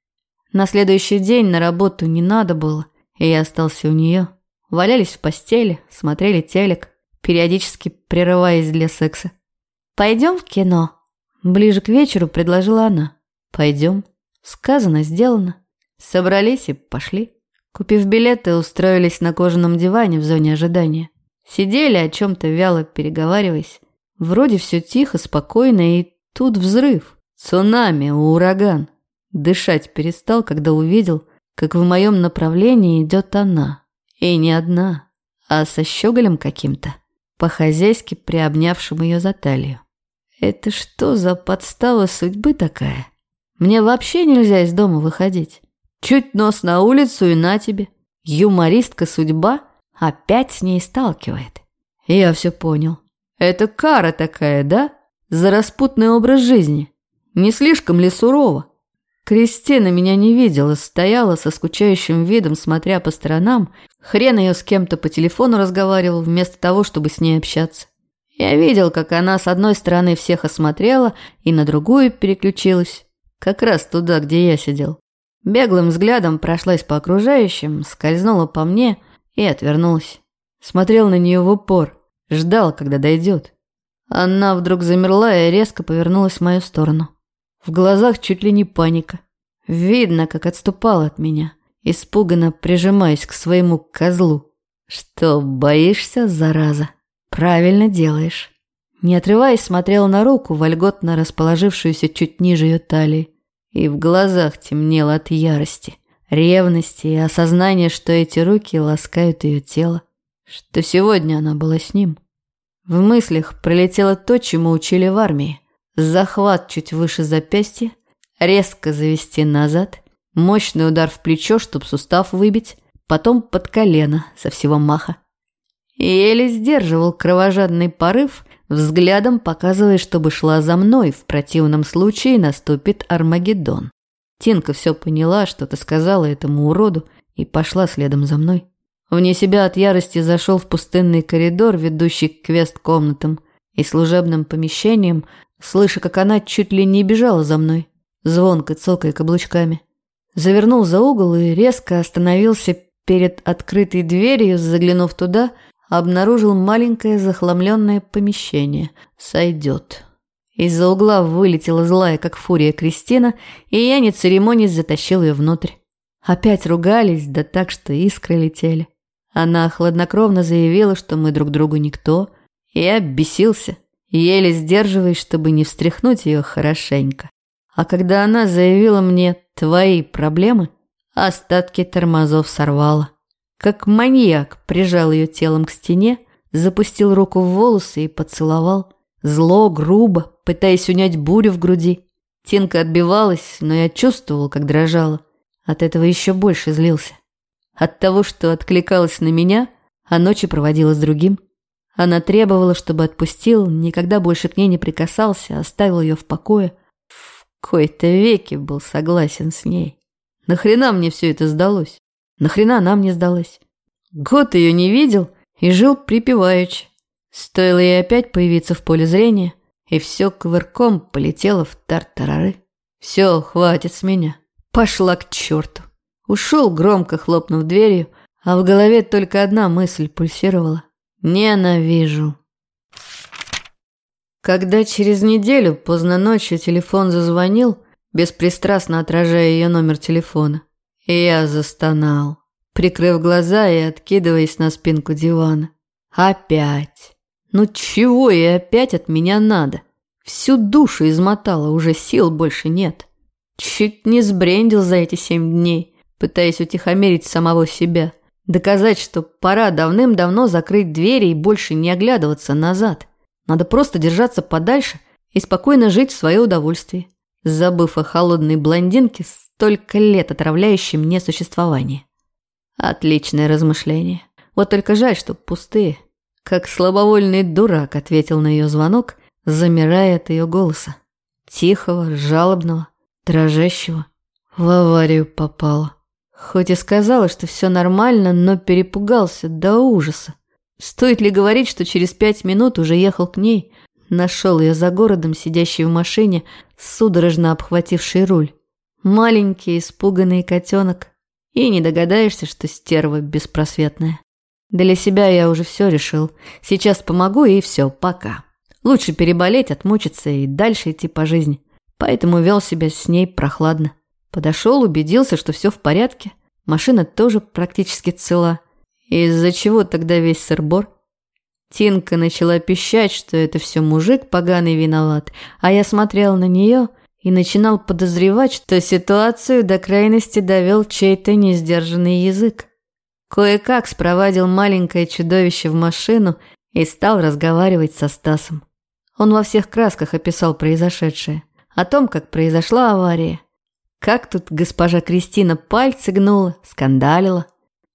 На следующий день на работу не надо было, и я остался у нее. Валялись в постели, смотрели телек периодически прерываясь для секса. «Пойдем в кино?» Ближе к вечеру предложила она. «Пойдем». Сказано, сделано. Собрались и пошли. Купив билеты, устроились на кожаном диване в зоне ожидания. Сидели о чем-то вяло переговариваясь. Вроде все тихо, спокойно, и тут взрыв. Цунами, ураган. Дышать перестал, когда увидел, как в моем направлении идет она. И не одна, а со щеголем каким-то по-хозяйски приобнявшим ее за талию. Это что за подстава судьбы такая? Мне вообще нельзя из дома выходить. Чуть нос на улицу и на тебе. Юмористка судьба опять с ней сталкивает. Я все понял. Это кара такая, да? За распутный образ жизни. Не слишком ли сурово? Кристина меня не видела, стояла со скучающим видом, смотря по сторонам. Хрен ее с кем-то по телефону разговаривал, вместо того, чтобы с ней общаться. Я видел, как она с одной стороны всех осмотрела и на другую переключилась. Как раз туда, где я сидел. Беглым взглядом прошлась по окружающим, скользнула по мне и отвернулась. Смотрел на нее в упор, ждал, когда дойдет. Она вдруг замерла и резко повернулась в мою сторону. В глазах чуть ли не паника. Видно, как отступала от меня, испуганно прижимаясь к своему козлу. «Что, боишься, зараза?» Правильно делаешь. Не отрываясь, смотрела на руку, вольготно расположившуюся чуть ниже ее талии, и в глазах темнело от ярости, ревности и осознания, что эти руки ласкают ее тело, что сегодня она была с ним. В мыслях пролетело то, чему учили в армии. Захват чуть выше запястья, резко завести назад, мощный удар в плечо, чтоб сустав выбить, потом под колено со всего маха. Еле сдерживал кровожадный порыв, взглядом показывая, чтобы шла за мной, в противном случае наступит Армагеддон. Тинка все поняла, что-то сказала этому уроду и пошла следом за мной. Вне себя от ярости зашел в пустынный коридор, ведущий к квест-комнатам и служебным помещениям, слыша, как она чуть ли не бежала за мной, звонко цокая каблучками. Завернул за угол и резко остановился перед открытой дверью, заглянув туда, обнаружил маленькое захламленное помещение. Сойдет. Из-за угла вылетела злая, как фурия, Кристина, и я, не церемонясь, затащил ее внутрь. Опять ругались, да так, что искры летели. Она хладнокровно заявила, что мы друг другу никто. Я бесился, еле сдерживаясь, чтобы не встряхнуть ее хорошенько. А когда она заявила мне «твои проблемы», остатки тормозов сорвала. Как маньяк прижал ее телом к стене, запустил руку в волосы и поцеловал. Зло, грубо, пытаясь унять бурю в груди. Тинка отбивалась, но я чувствовал, как дрожала. От этого еще больше злился. От того, что откликалась на меня, а ночи проводила с другим. Она требовала, чтобы отпустил, никогда больше к ней не прикасался, оставил ее в покое. В кои-то веки был согласен с ней. Нахрена мне все это сдалось? Нахрена она мне сдалась? Год ее не видел и жил припеваючи. Стоило ей опять появиться в поле зрения, и все кувырком полетело в тартарары. Все, хватит с меня. Пошла к черту. Ушел, громко хлопнув дверью, а в голове только одна мысль пульсировала. Ненавижу. Когда через неделю поздно ночью телефон зазвонил, беспристрастно отражая ее номер телефона, я застонал, прикрыв глаза и откидываясь на спинку дивана. Опять. Ну чего ей опять от меня надо? Всю душу измотала, уже сил больше нет. Чуть не сбрендил за эти семь дней, пытаясь утихомирить самого себя. Доказать, что пора давным-давно закрыть двери и больше не оглядываться назад. Надо просто держаться подальше и спокойно жить в свое удовольствие забыв о холодной блондинке, столько лет отравляющей мне существование. Отличное размышление. Вот только жаль, что пустые. Как слабовольный дурак ответил на ее звонок, замирая от ее голоса. Тихого, жалобного, дрожащего. В аварию попала. Хоть и сказала, что все нормально, но перепугался до ужаса. Стоит ли говорить, что через пять минут уже ехал к ней, Нашел ее за городом, сидящей в машине, судорожно обхвативший руль. Маленький, испуганный котенок. И не догадаешься, что стерва беспросветная. Для себя я уже все решил. Сейчас помогу и все, пока. Лучше переболеть, отмучиться и дальше идти по жизни. Поэтому вел себя с ней прохладно. Подошел, убедился, что все в порядке. Машина тоже практически цела. Из-за чего тогда весь сырбор? Тинка начала пищать, что это все мужик поганый виноват, а я смотрел на нее и начинал подозревать, что ситуацию до крайности довел чей-то несдержанный язык. Кое-как спровадил маленькое чудовище в машину и стал разговаривать со Стасом. Он во всех красках описал произошедшее. О том, как произошла авария. Как тут госпожа Кристина пальцы гнула, скандалила.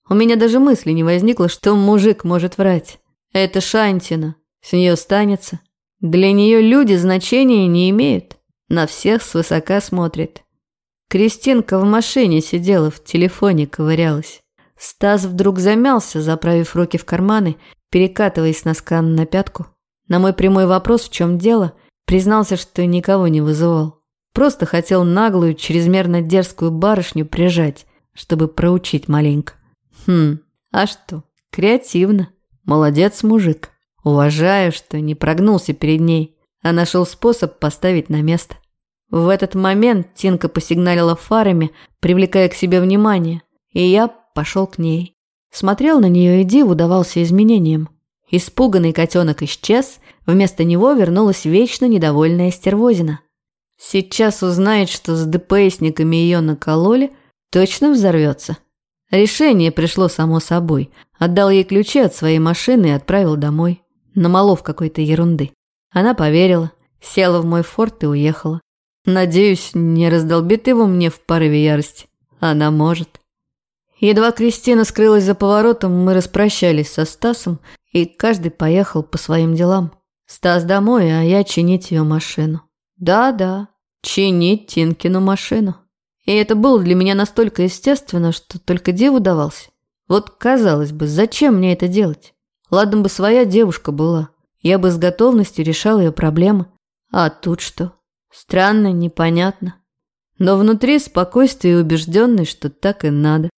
У меня даже мысли не возникло, что мужик может врать. Это Шантина. С нее станется. Для нее люди значения не имеют. На всех свысока смотрит. Кристинка в машине сидела, в телефоне ковырялась. Стас вдруг замялся, заправив руки в карманы, перекатываясь на скан на пятку. На мой прямой вопрос, в чем дело, признался, что никого не вызывал. Просто хотел наглую, чрезмерно дерзкую барышню прижать, чтобы проучить маленько. Хм, а что, креативно. Молодец, мужик. Уважаю, что не прогнулся перед ней, а нашел способ поставить на место. В этот момент Тинка посигналила фарами, привлекая к себе внимание, и я пошел к ней. Смотрел на нее и диву давался изменениям. Испуганный котенок исчез, вместо него вернулась вечно недовольная стервозина. Сейчас узнает, что с ДПСниками ее накололи, точно взорвется. Решение пришло само собой. Отдал ей ключи от своей машины и отправил домой. Намолов какой-то ерунды. Она поверила, села в мой форт и уехала. Надеюсь, не раздолбит его мне в порыве ярости. Она может. Едва Кристина скрылась за поворотом, мы распрощались со Стасом, и каждый поехал по своим делам. Стас домой, а я чинить ее машину. Да-да, чинить Тинкину машину. И это было для меня настолько естественно, что только деву давался. Вот, казалось бы, зачем мне это делать? Ладно бы своя девушка была. Я бы с готовностью решал ее проблемы. А тут что? Странно, непонятно. Но внутри спокойствие и убежденность, что так и надо.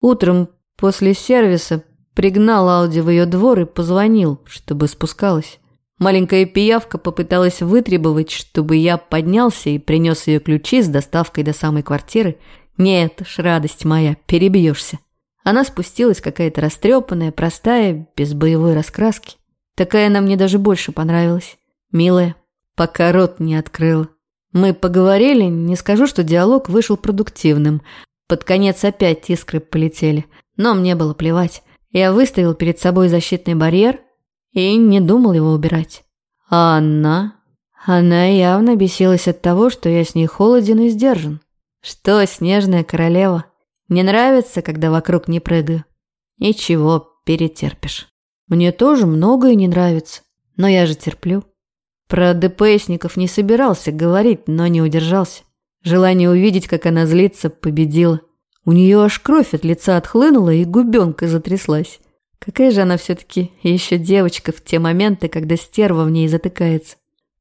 Утром после сервиса пригнал Ауди в ее двор и позвонил, чтобы спускалась. Маленькая пиявка попыталась вытребовать, чтобы я поднялся и принес ее ключи с доставкой до самой квартиры. Нет уж, радость моя, перебьешься. Она спустилась какая-то растрепанная, простая, без боевой раскраски. Такая она мне даже больше понравилась. Милая, пока рот не открыла. Мы поговорили, не скажу, что диалог вышел продуктивным. Под конец опять искры полетели. Но мне было плевать. Я выставил перед собой защитный барьер – и не думал его убирать. А она... Она явно бесилась от того, что я с ней холоден и сдержан. Что, снежная королева, не нравится, когда вокруг не прыгаю? Ничего, перетерпишь. Мне тоже многое не нравится, но я же терплю. Про ДПСников не собирался говорить, но не удержался. Желание увидеть, как она злится, победило. У нее аж кровь от лица отхлынула и губенка затряслась. Какая же она все-таки еще девочка в те моменты, когда стерва в ней затыкается.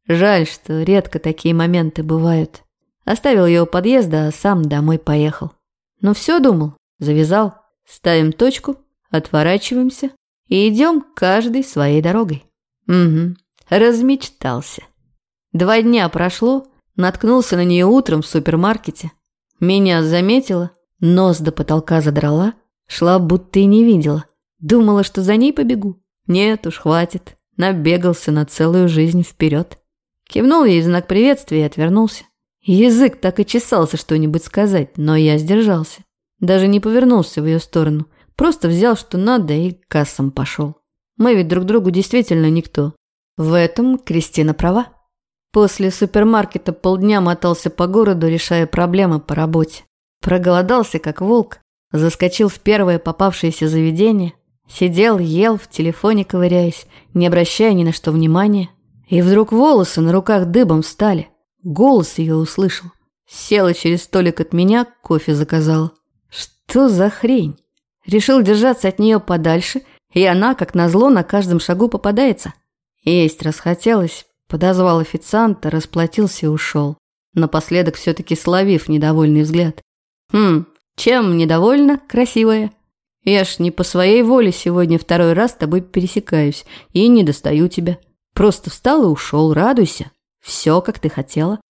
Жаль, что редко такие моменты бывают. Оставил ее у подъезда, а сам домой поехал. Ну все думал, завязал. Ставим точку, отворачиваемся и идем каждой своей дорогой. Угу, размечтался. Два дня прошло, наткнулся на нее утром в супермаркете. Меня заметила, нос до потолка задрала, шла будто и не видела. Думала, что за ней побегу. Нет уж, хватит. Набегался на целую жизнь вперед. Кивнул ей знак приветствия и отвернулся. Язык так и чесался что-нибудь сказать, но я сдержался. Даже не повернулся в ее сторону. Просто взял, что надо, и к кассам пошел. Мы ведь друг другу действительно никто. В этом Кристина права. После супермаркета полдня мотался по городу, решая проблемы по работе. Проголодался, как волк, заскочил в первое попавшееся заведение, Сидел, ел, в телефоне ковыряясь, не обращая ни на что внимания. И вдруг волосы на руках дыбом встали. Голос ее услышал. Села через столик от меня, кофе заказала. Что за хрень? Решил держаться от нее подальше, и она, как назло, на каждом шагу попадается. Есть расхотелось, подозвал официанта, расплатился и ушел. Напоследок все-таки словив недовольный взгляд. «Хм, чем недовольна, красивая?» Я ж не по своей воле сегодня второй раз с тобой пересекаюсь и не достаю тебя. Просто встал и ушел, радуйся. Все, как ты хотела.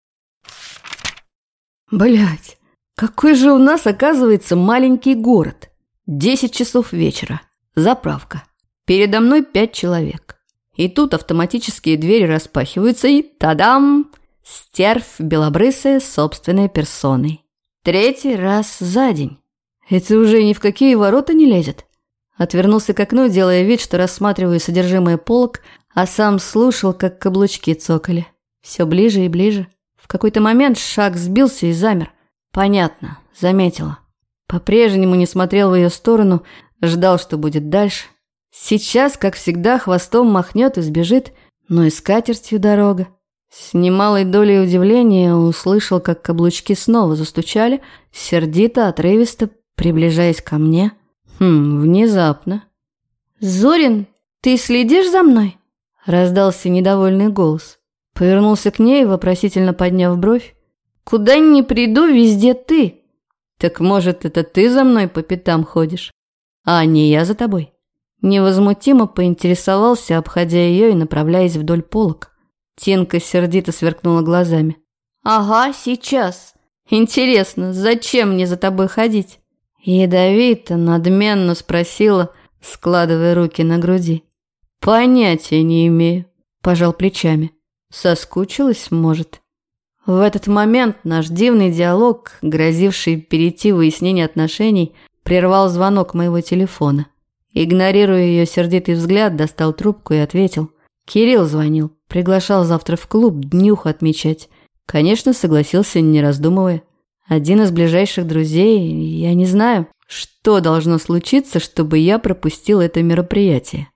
Блять, какой же у нас, оказывается, маленький город. Десять часов вечера. Заправка. Передо мной пять человек. И тут автоматические двери распахиваются и тадам! Стерв белобрысая собственной персоной. Третий раз за день. Это уже ни в какие ворота не лезет. Отвернулся к окну, делая вид, что рассматриваю содержимое полок, а сам слушал, как каблучки цокали. Все ближе и ближе. В какой-то момент шаг сбился и замер. Понятно, заметила. По-прежнему не смотрел в ее сторону, ждал, что будет дальше. Сейчас, как всегда, хвостом махнет и сбежит, но и скатертью дорога. С немалой долей удивления услышал, как каблучки снова застучали, сердито, отрывисто, приближаясь ко мне. Хм, внезапно. «Зорин, ты следишь за мной?» Раздался недовольный голос. Повернулся к ней, вопросительно подняв бровь. «Куда ни приду, везде ты». «Так, может, это ты за мной по пятам ходишь, а не я за тобой?» Невозмутимо поинтересовался, обходя ее и направляясь вдоль полок. Тинка сердито сверкнула глазами. «Ага, сейчас. Интересно, зачем мне за тобой ходить?» Ядовито, надменно спросила, складывая руки на груди. Понятия не имею. Пожал плечами. Соскучилась, может. В этот момент наш дивный диалог, грозивший перейти в выяснение отношений, прервал звонок моего телефона. Игнорируя ее сердитый взгляд, достал трубку и ответил. Кирилл звонил, приглашал завтра в клуб днюху отмечать. Конечно, согласился, не раздумывая. Один из ближайших друзей, я не знаю, что должно случиться, чтобы я пропустил это мероприятие.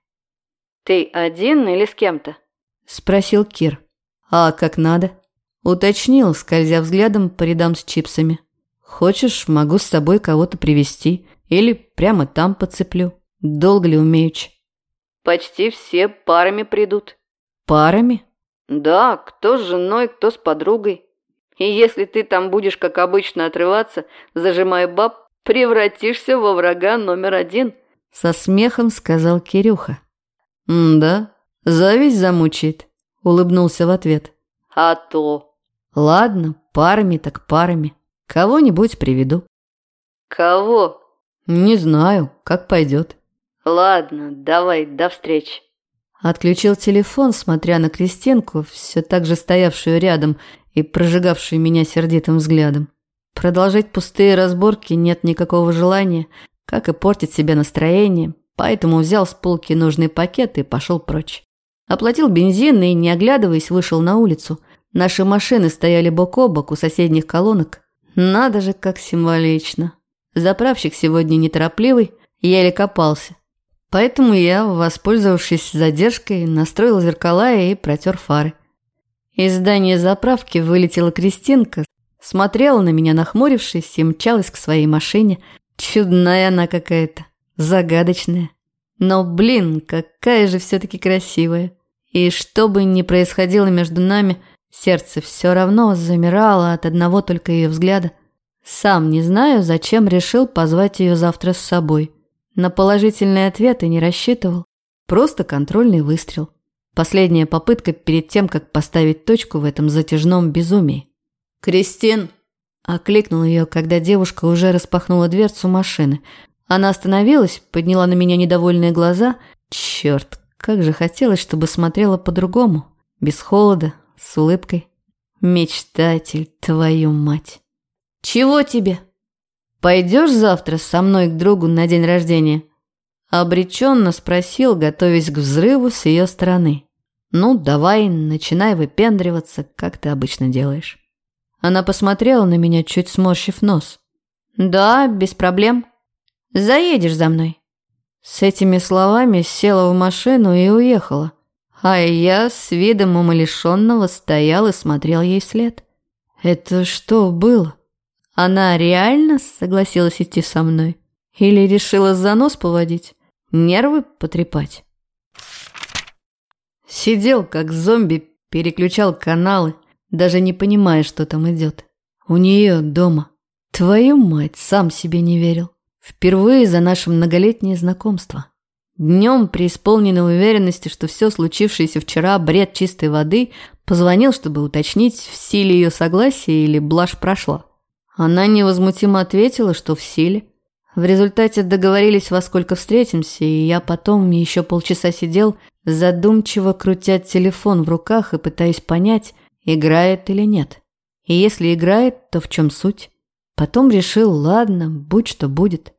«Ты один или с кем-то?» – спросил Кир. «А как надо?» – уточнил, скользя взглядом по рядам с чипсами. «Хочешь, могу с собой кого-то привести или прямо там подцеплю. Долго ли умеючи?» «Почти все парами придут». «Парами?» «Да, кто с женой, кто с подругой. И если ты там будешь, как обычно, отрываться, зажимая баб, превратишься во врага номер один», – со смехом сказал Кирюха. «Да, зависть замучит», – улыбнулся в ответ. «А то». «Ладно, парами так парами. Кого-нибудь приведу». «Кого?» «Не знаю, как пойдет». «Ладно, давай, до встречи». Отключил телефон, смотря на Кристинку, все так же стоявшую рядом и прожигавшую меня сердитым взглядом. Продолжать пустые разборки нет никакого желания, как и портить себе настроение, поэтому взял с полки нужный пакет и пошел прочь. Оплатил бензин и, не оглядываясь, вышел на улицу. Наши машины стояли бок о бок у соседних колонок. Надо же, как символично. Заправщик сегодня неторопливый, еле копался. Поэтому я, воспользовавшись задержкой, настроил зеркала и протер фары. Из здания заправки вылетела Кристинка, смотрела на меня нахмурившись и мчалась к своей машине. Чудная она какая-то, загадочная. Но, блин, какая же все-таки красивая. И что бы ни происходило между нами, сердце все равно замирало от одного только ее взгляда. Сам не знаю, зачем решил позвать ее завтра с собой. На положительный ответ и не рассчитывал. Просто контрольный выстрел. Последняя попытка перед тем, как поставить точку в этом затяжном безумии. «Кристин!» – окликнул ее, когда девушка уже распахнула дверцу машины. Она остановилась, подняла на меня недовольные глаза. Черт, как же хотелось, чтобы смотрела по-другому. Без холода, с улыбкой. Мечтатель, твою мать. «Чего тебе?» «Пойдешь завтра со мной к другу на день рождения?» Обреченно спросил, готовясь к взрыву с ее стороны. «Ну, давай, начинай выпендриваться, как ты обычно делаешь». Она посмотрела на меня, чуть сморщив нос. «Да, без проблем. Заедешь за мной». С этими словами села в машину и уехала. А я с видом умалишенного стоял и смотрел ей вслед. «Это что было?» Она реально согласилась идти со мной? Или решила за нос поводить? Нервы потрепать? Сидел как зомби, переключал каналы, даже не понимая, что там идет. У нее дома. Твою мать, сам себе не верил. Впервые за наше многолетнее знакомство. Днем, при исполненной уверенности, что все случившееся вчера бред чистой воды, позвонил, чтобы уточнить, в силе ее согласия или блажь прошла. Она невозмутимо ответила, что в силе. В результате договорились, во сколько встретимся, и я потом еще полчаса сидел, задумчиво крутя телефон в руках и пытаясь понять, играет или нет. И если играет, то в чем суть? Потом решил, ладно, будь что будет.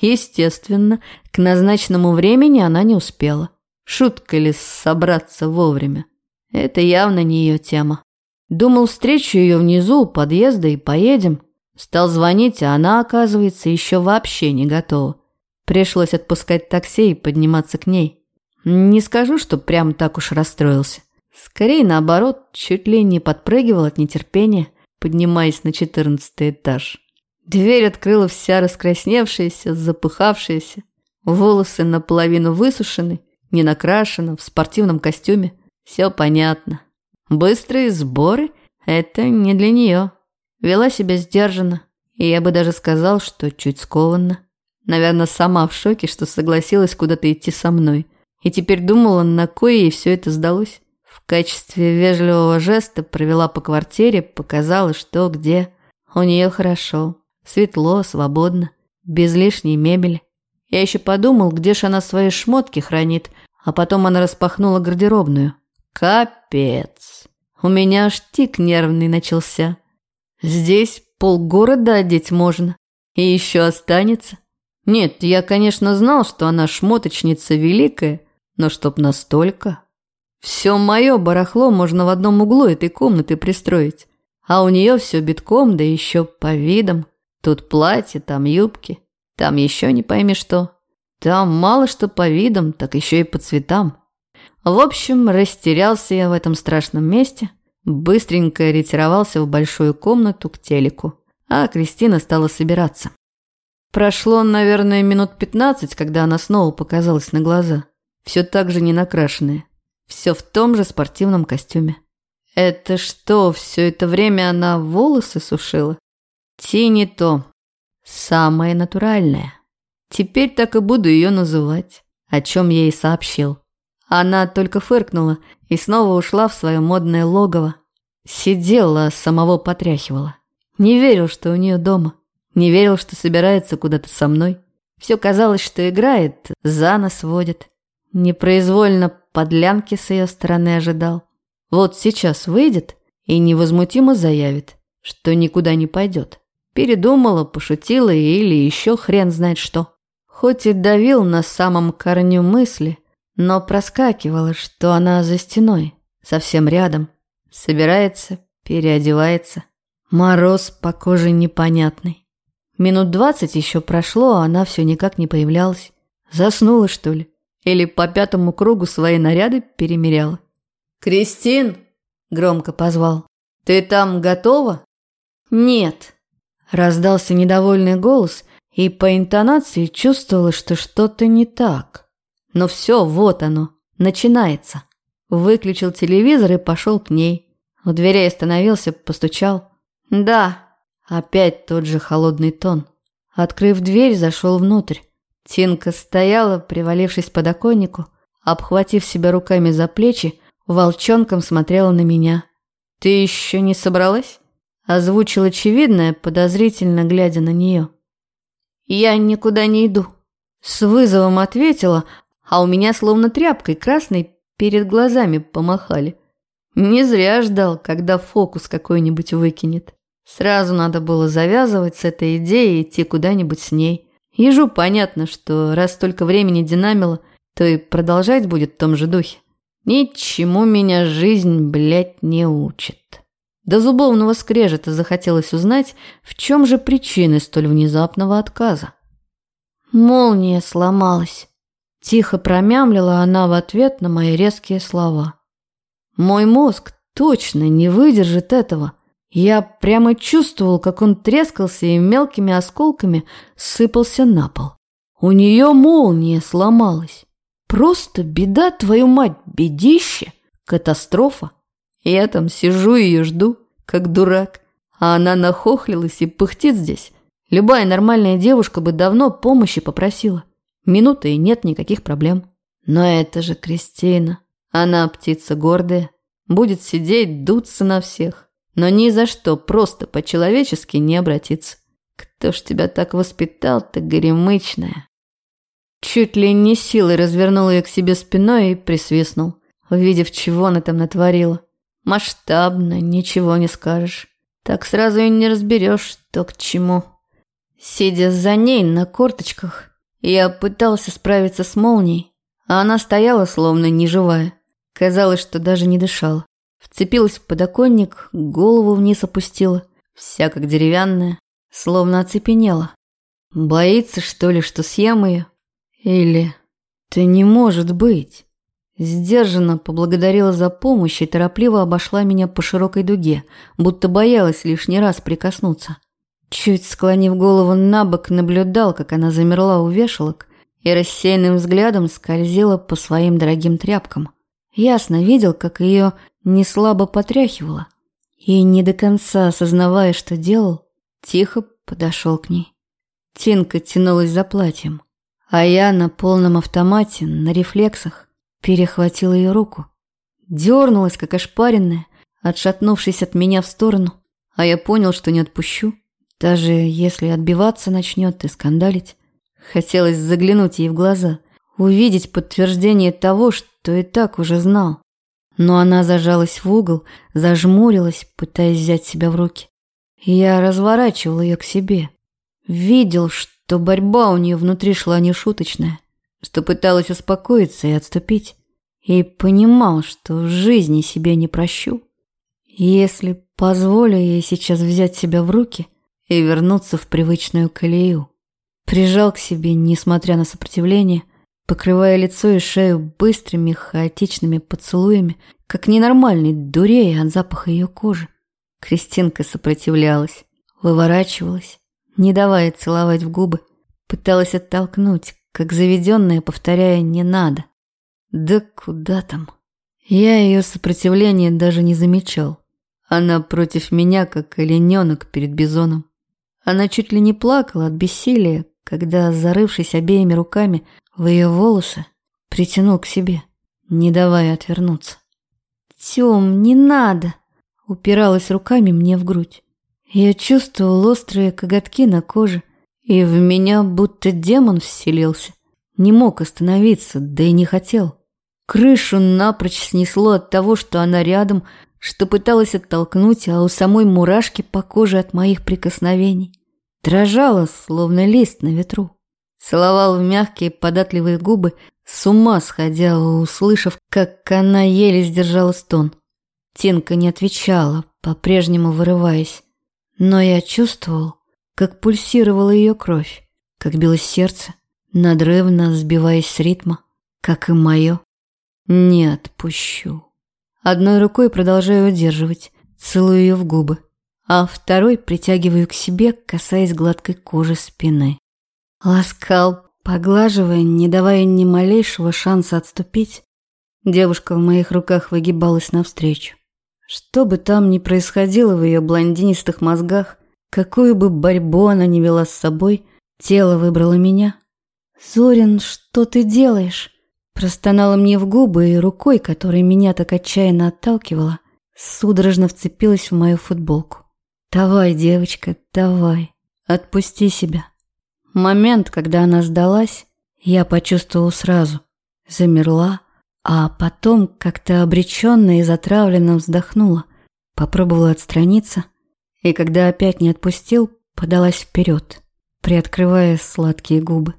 Естественно, к назначенному времени она не успела. Шутка ли собраться вовремя? Это явно не ее тема. Думал, встречу ее внизу у подъезда и поедем. Стал звонить, а она, оказывается, еще вообще не готова. Пришлось отпускать такси и подниматься к ней. Не скажу, что прям так уж расстроился. Скорее, наоборот, чуть ли не подпрыгивал от нетерпения, поднимаясь на четырнадцатый этаж. Дверь открыла вся раскрасневшаяся, запыхавшаяся. Волосы наполовину высушены, не накрашены, в спортивном костюме. Все понятно. Быстрые сборы – это не для нее. Вела себя сдержанно, и я бы даже сказал, что чуть скованно. Наверное, сама в шоке, что согласилась куда-то идти со мной. И теперь думала, на кое ей все это сдалось. В качестве вежливого жеста провела по квартире, показала, что где. У нее хорошо, светло, свободно, без лишней мебели. Я еще подумал, где ж она свои шмотки хранит, а потом она распахнула гардеробную. Капец. У меня аж тик нервный начался. Здесь полгорода одеть можно. И еще останется. Нет, я, конечно, знал, что она шмоточница великая, но чтоб настолько... Все мое барахло можно в одном углу этой комнаты пристроить. А у нее все битком, да еще по видам. Тут платье, там юбки, там еще не пойми что. Там мало что по видам, так еще и по цветам. В общем, растерялся я в этом страшном месте, быстренько ретировался в большую комнату к телеку, а Кристина стала собираться. Прошло, наверное, минут пятнадцать, когда она снова показалась на глаза. Все так же не накрашенная. Все в том же спортивном костюме. Это что, все это время она волосы сушила? Ти не то. Самое натуральное. Теперь так и буду ее называть, о чем я ей сообщил. Она только фыркнула и снова ушла в свое модное логово. Сидела, самого потряхивала. Не верил, что у нее дома. Не верил, что собирается куда-то со мной. Все казалось, что играет, за нас водит. Непроизвольно подлянки с ее стороны ожидал. Вот сейчас выйдет и невозмутимо заявит, что никуда не пойдет. Передумала, пошутила или еще хрен знает что. Хоть и давил на самом корню мысли, но проскакивало, что она за стеной, совсем рядом. Собирается, переодевается. Мороз по коже непонятный. Минут двадцать еще прошло, а она все никак не появлялась. Заснула, что ли? Или по пятому кругу свои наряды перемеряла? «Кристин!» – громко позвал. «Ты там готова?» «Нет», – раздался недовольный голос, и по интонации чувствовала, что что-то не так. Но все, вот оно, начинается. Выключил телевизор и пошел к ней. У дверей остановился, постучал. «Да», Опять тот же холодный тон. Открыв дверь, зашел внутрь. Тинка стояла, привалившись к подоконнику, обхватив себя руками за плечи, волчонком смотрела на меня. «Ты еще не собралась?» Озвучил очевидное, подозрительно глядя на нее. «Я никуда не иду». С вызовом ответила, а у меня словно тряпкой красной перед глазами помахали. Не зря ждал, когда фокус какой-нибудь выкинет. Сразу надо было завязывать с этой идеей и идти куда-нибудь с ней. Ежу понятно, что раз столько времени динамило, то и продолжать будет в том же духе. Ничему меня жизнь, блядь, не учит. До зубовного скрежета захотелось узнать, в чем же причины столь внезапного отказа. Молния сломалась. Тихо промямлила она в ответ на мои резкие слова. Мой мозг точно не выдержит этого – я прямо чувствовал, как он трескался и мелкими осколками сыпался на пол. У нее молния сломалась. Просто беда, твою мать, бедище, катастрофа. Я там сижу и ее жду, как дурак, а она нахохлилась и пыхтит здесь. Любая нормальная девушка бы давно помощи попросила. Минуты и нет никаких проблем. Но это же Кристина. Она птица гордая, будет сидеть, дуться на всех но ни за что просто по-человечески не обратиться. Кто ж тебя так воспитал, ты горемычная? Чуть ли не силой развернул ее к себе спиной и присвистнул, увидев, чего она там натворила. Масштабно, ничего не скажешь. Так сразу и не разберешь, что к чему. Сидя за ней на корточках, я пытался справиться с молнией, а она стояла словно неживая. Казалось, что даже не дышала. Вцепилась в подоконник, голову вниз опустила, вся как деревянная, словно оцепенела. Боится, что ли, что съем ее? Или... «Ты не может быть!» Сдержанно поблагодарила за помощь и торопливо обошла меня по широкой дуге, будто боялась лишний раз прикоснуться. Чуть склонив голову на бок, наблюдал, как она замерла у вешалок и рассеянным взглядом скользила по своим дорогим тряпкам. Ясно видел, как ее не слабо потряхивало. И, не до конца осознавая, что делал, тихо подошел к ней. Тинка тянулась за платьем, а я на полном автомате, на рефлексах, перехватил ее руку. Дернулась, как ошпаренная, отшатнувшись от меня в сторону, а я понял, что не отпущу, даже если отбиваться начнет и скандалить. Хотелось заглянуть ей в глаза, увидеть подтверждение того, что и так уже знал. Но она зажалась в угол, зажмурилась, пытаясь взять себя в руки. Я разворачивал ее к себе. Видел, что борьба у нее внутри шла нешуточная, что пыталась успокоиться и отступить. И понимал, что в жизни себе не прощу. Если позволю ей сейчас взять себя в руки и вернуться в привычную колею. Прижал к себе, несмотря на сопротивление, покрывая лицо и шею быстрыми, хаотичными поцелуями, как ненормальный, дурея от запаха ее кожи. Кристинка сопротивлялась, выворачивалась, не давая целовать в губы, пыталась оттолкнуть, как заведенная, повторяя «не надо». Да куда там? Я ее сопротивление даже не замечал. Она против меня, как олененок перед бизоном. Она чуть ли не плакала от бессилия, когда, зарывшись обеими руками в ее волосы, притянул к себе, не давая отвернуться. «Тем, не надо!» упиралась руками мне в грудь. Я чувствовал острые коготки на коже, и в меня будто демон вселился. Не мог остановиться, да и не хотел. Крышу напрочь снесло от того, что она рядом, что пыталась оттолкнуть, а у самой мурашки по коже от моих прикосновений. Дрожала, словно лист на ветру. Целовал в мягкие податливые губы, с ума сходя, услышав, как она еле сдержала стон. Тинка не отвечала, по-прежнему вырываясь. Но я чувствовал, как пульсировала ее кровь, как билось сердце, надрывно сбиваясь с ритма, как и мое. Не отпущу. Одной рукой продолжаю удерживать, целую ее в губы, а второй притягиваю к себе, касаясь гладкой кожи спины. Ласкал, поглаживая, не давая ни малейшего шанса отступить, девушка в моих руках выгибалась навстречу. Что бы там ни происходило в ее блондинистых мозгах, какую бы борьбу она ни вела с собой, тело выбрало меня. «Зорин, что ты делаешь?» Простонала мне в губы и рукой, которой меня так отчаянно отталкивала, судорожно вцепилась в мою футболку. «Давай, девочка, давай, отпусти себя». Момент, когда она сдалась, я почувствовал сразу. Замерла, а потом как-то обреченно и затравленно вздохнула, попробовала отстраниться, и когда опять не отпустил, подалась вперед, приоткрывая сладкие губы.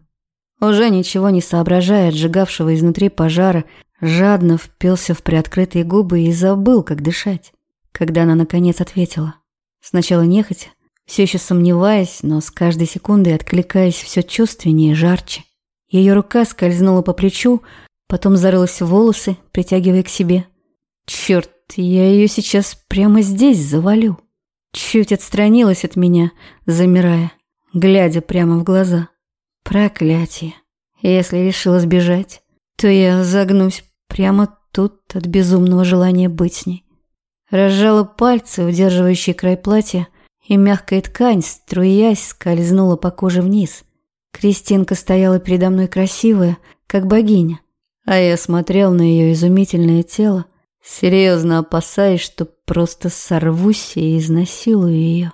Уже ничего не соображая от сжигавшего изнутри пожара, жадно впился в приоткрытые губы и забыл, как дышать, когда она наконец ответила. Сначала нехотя, все еще сомневаясь, но с каждой секундой откликаясь все чувственнее и жарче. Ее рука скользнула по плечу, Потом зарылась в волосы, притягивая к себе. Черт, я ее сейчас прямо здесь завалю. Чуть отстранилась от меня, замирая, глядя прямо в глаза. Проклятие. Если решила сбежать, то я загнусь прямо тут от безумного желания быть с ней. Разжала пальцы, удерживающие край платья, и мягкая ткань, струясь, скользнула по коже вниз. Кристинка стояла передо мной красивая, как богиня, а я смотрел на ее изумительное тело, серьезно опасаясь, что просто сорвусь и изнасилую ее.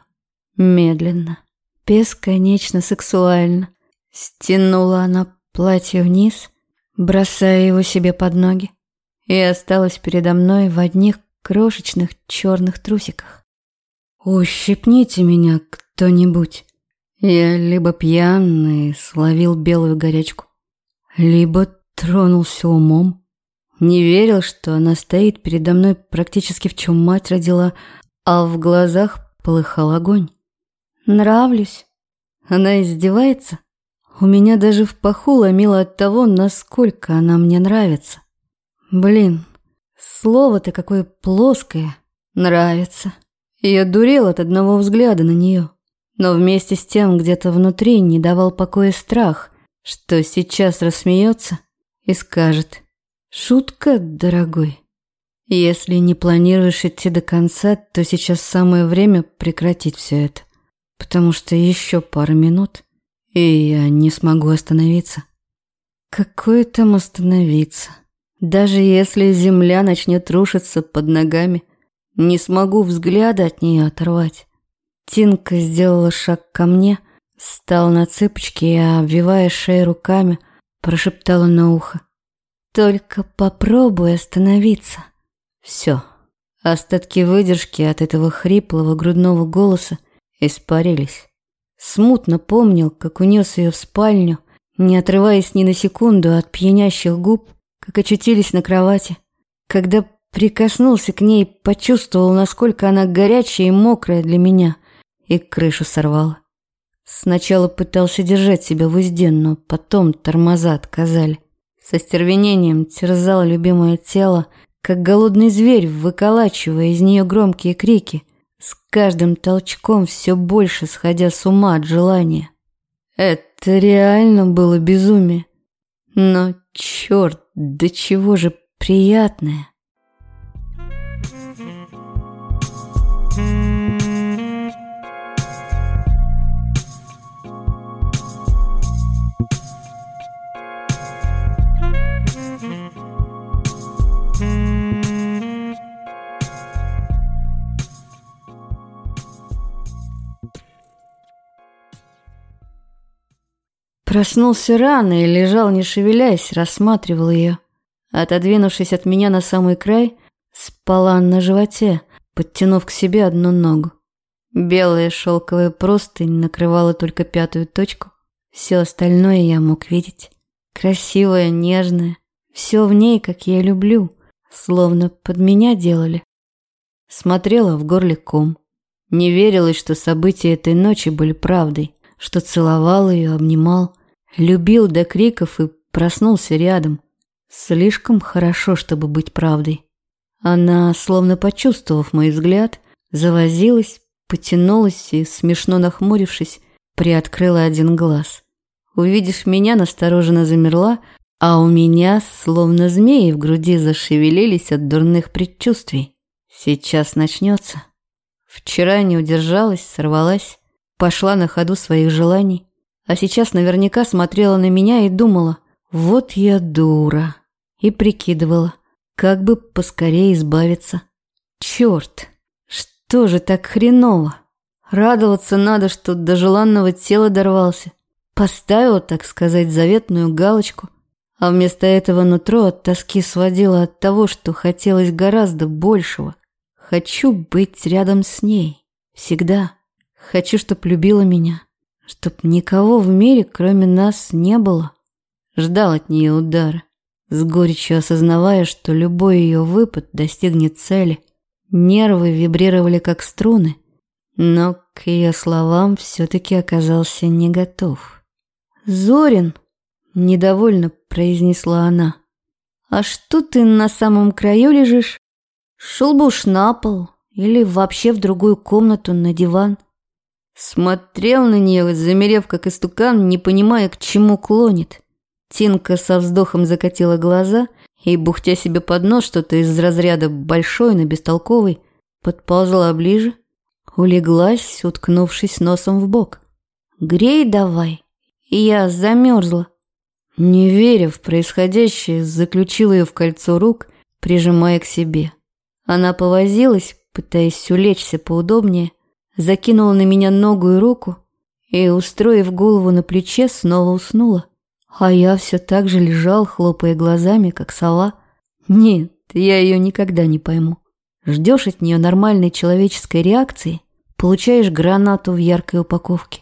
Медленно, бесконечно сексуально. Стянула она платье вниз, бросая его себе под ноги, и осталась передо мной в одних крошечных черных трусиках. «Ущипните меня кто-нибудь!» Я либо пьяный словил белую горячку, либо Тронулся умом. Не верил, что она стоит передо мной практически в чем мать родила, а в глазах полыхал огонь. Нравлюсь. Она издевается. У меня даже в паху ломило от того, насколько она мне нравится. Блин, слово-то какое плоское. Нравится. Я дурел от одного взгляда на нее. Но вместе с тем где-то внутри не давал покоя страх, что сейчас рассмеется и скажет «Шутка, дорогой. Если не планируешь идти до конца, то сейчас самое время прекратить все это, потому что еще пара минут, и я не смогу остановиться». Какое там остановиться? Даже если земля начнет рушиться под ногами, не смогу взгляда от нее оторвать. Тинка сделала шаг ко мне, встал на цыпочки и, обвивая шею руками, прошептала на ухо. Только попробуй остановиться. Все. Остатки выдержки от этого хриплого грудного голоса испарились. Смутно помнил, как унес ее в спальню, не отрываясь ни на секунду от пьянящих губ, как очутились на кровати. Когда прикоснулся к ней, почувствовал, насколько она горячая и мокрая для меня, и крышу сорвала. Сначала пытался держать себя в узде, но потом тормоза отказали. Со стервенением терзал любимое тело, как голодный зверь, выколачивая из нее громкие крики, с каждым толчком все больше сходя с ума от желания. Это реально было безумие. Но черт, до чего же приятное. Проснулся рано и лежал, не шевелясь, рассматривал ее. Отодвинувшись от меня на самый край, спала на животе, подтянув к себе одну ногу. Белая шелковая простынь накрывала только пятую точку. Все остальное я мог видеть. Красивая, нежная. Все в ней, как я люблю. Словно под меня делали. Смотрела в горле ком. Не верилось, что события этой ночи были правдой. Что целовал ее, обнимал. Любил до криков и проснулся рядом. Слишком хорошо, чтобы быть правдой. Она, словно почувствовав мой взгляд, завозилась, потянулась и, смешно нахмурившись, приоткрыла один глаз. Увидев меня, настороженно замерла, а у меня, словно змеи в груди, зашевелились от дурных предчувствий. Сейчас начнется. Вчера не удержалась, сорвалась, пошла на ходу своих желаний, а сейчас наверняка смотрела на меня и думала, вот я дура. И прикидывала, как бы поскорее избавиться. Черт, что же так хреново? Радоваться надо, что до желанного тела дорвался. Поставила, так сказать, заветную галочку, а вместо этого нутро от тоски сводило от того, что хотелось гораздо большего. Хочу быть рядом с ней. Всегда. Хочу, чтоб любила меня чтоб никого в мире, кроме нас, не было. Ждал от нее удара, с горечью осознавая, что любой ее выпад достигнет цели. Нервы вибрировали как струны, но к ее словам все-таки оказался не готов. «Зорин!» – недовольно произнесла она. «А что ты на самом краю лежишь? Шел бы уж на пол или вообще в другую комнату на диван». Смотрел на нее, замерев как истукан, не понимая, к чему клонит. Тинка со вздохом закатила глаза и, бухтя себе под нос что-то из разряда большой, но бестолковый, подползла ближе, улеглась, уткнувшись носом в бок. «Грей давай!» Я замерзла. Не веря в происходящее, заключила ее в кольцо рук, прижимая к себе. Она повозилась, пытаясь улечься поудобнее, закинула на меня ногу и руку и, устроив голову на плече, снова уснула. А я все так же лежал, хлопая глазами, как сова. Нет, я ее никогда не пойму. Ждешь от нее нормальной человеческой реакции, получаешь гранату в яркой упаковке.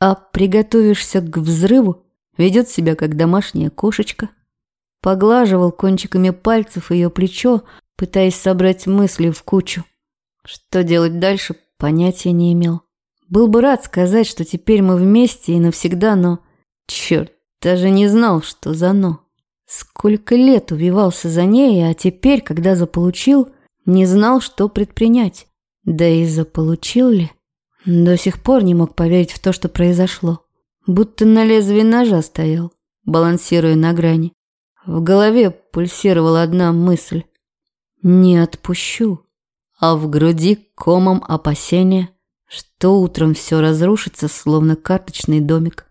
А приготовишься к взрыву, ведет себя как домашняя кошечка. Поглаживал кончиками пальцев ее плечо, пытаясь собрать мысли в кучу. Что делать дальше, Понятия не имел. Был бы рад сказать, что теперь мы вместе и навсегда, но... Черт, даже не знал, что за «но». Сколько лет увивался за ней, а теперь, когда заполучил, не знал, что предпринять. Да и заполучил ли? До сих пор не мог поверить в то, что произошло. Будто на лезвии ножа стоял, балансируя на грани. В голове пульсировала одна мысль. «Не отпущу» а в груди комом опасения, что утром все разрушится, словно карточный домик.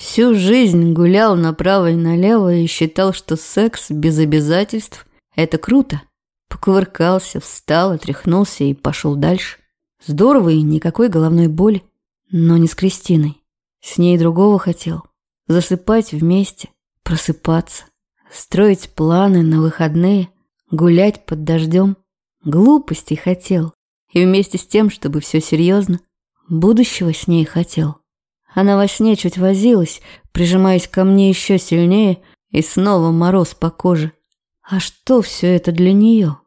Всю жизнь гулял направо и налево и считал, что секс без обязательств – это круто. Покувыркался, встал, отряхнулся и пошел дальше. Здорово и никакой головной боли, но не с Кристиной. С ней другого хотел. засыпать вместе, просыпаться, строить планы на выходные, гулять под дождем. Глупостей хотел. И вместе с тем, чтобы все серьезно, будущего с ней хотел. Она во сне чуть возилась, прижимаясь ко мне еще сильнее, и снова мороз по коже. А что все это для нее?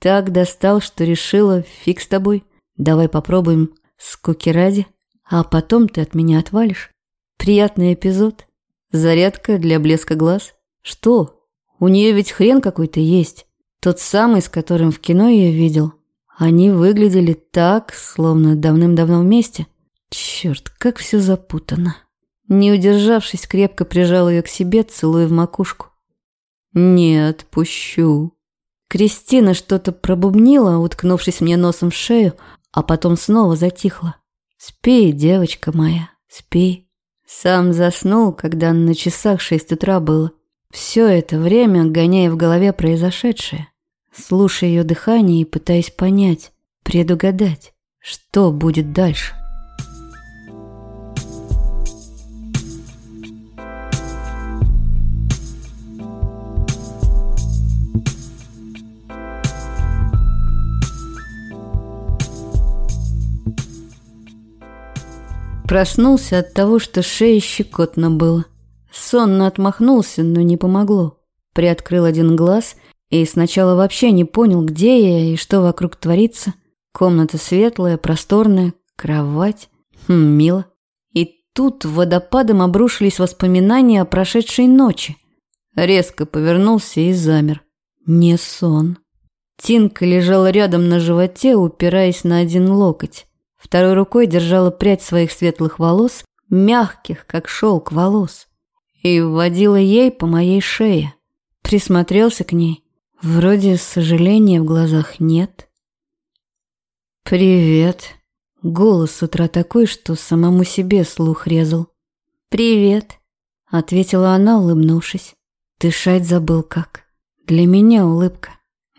Так достал, что решила, фиг с тобой, давай попробуем скуки ради, а потом ты от меня отвалишь. Приятный эпизод. Зарядка для блеска глаз. Что? У нее ведь хрен какой-то есть. Тот самый, с которым в кино я видел. Они выглядели так, словно давным-давно вместе. Черт, как все запутано. Не удержавшись, крепко прижал ее к себе, целуя в макушку. «Не отпущу». Кристина что-то пробубнила, уткнувшись мне носом в шею, а потом снова затихла. «Спи, девочка моя, спи». Сам заснул, когда на часах шесть утра было. Все это время гоняя в голове произошедшее, слушая ее дыхание и пытаясь понять, предугадать, что будет дальше. Проснулся от того, что шея щекотно было. Сонно отмахнулся, но не помогло. Приоткрыл один глаз и сначала вообще не понял, где я и что вокруг творится. Комната светлая, просторная, кровать. Хм, мило. И тут водопадом обрушились воспоминания о прошедшей ночи. Резко повернулся и замер. Не сон. Тинка лежала рядом на животе, упираясь на один локоть. Второй рукой держала прядь своих светлых волос, мягких, как шелк волос, и вводила ей по моей шее. Присмотрелся к ней. Вроде сожаления в глазах нет. «Привет». Голос с утра такой, что самому себе слух резал. «Привет», — ответила она, улыбнувшись. Дышать забыл как. Для меня улыбка.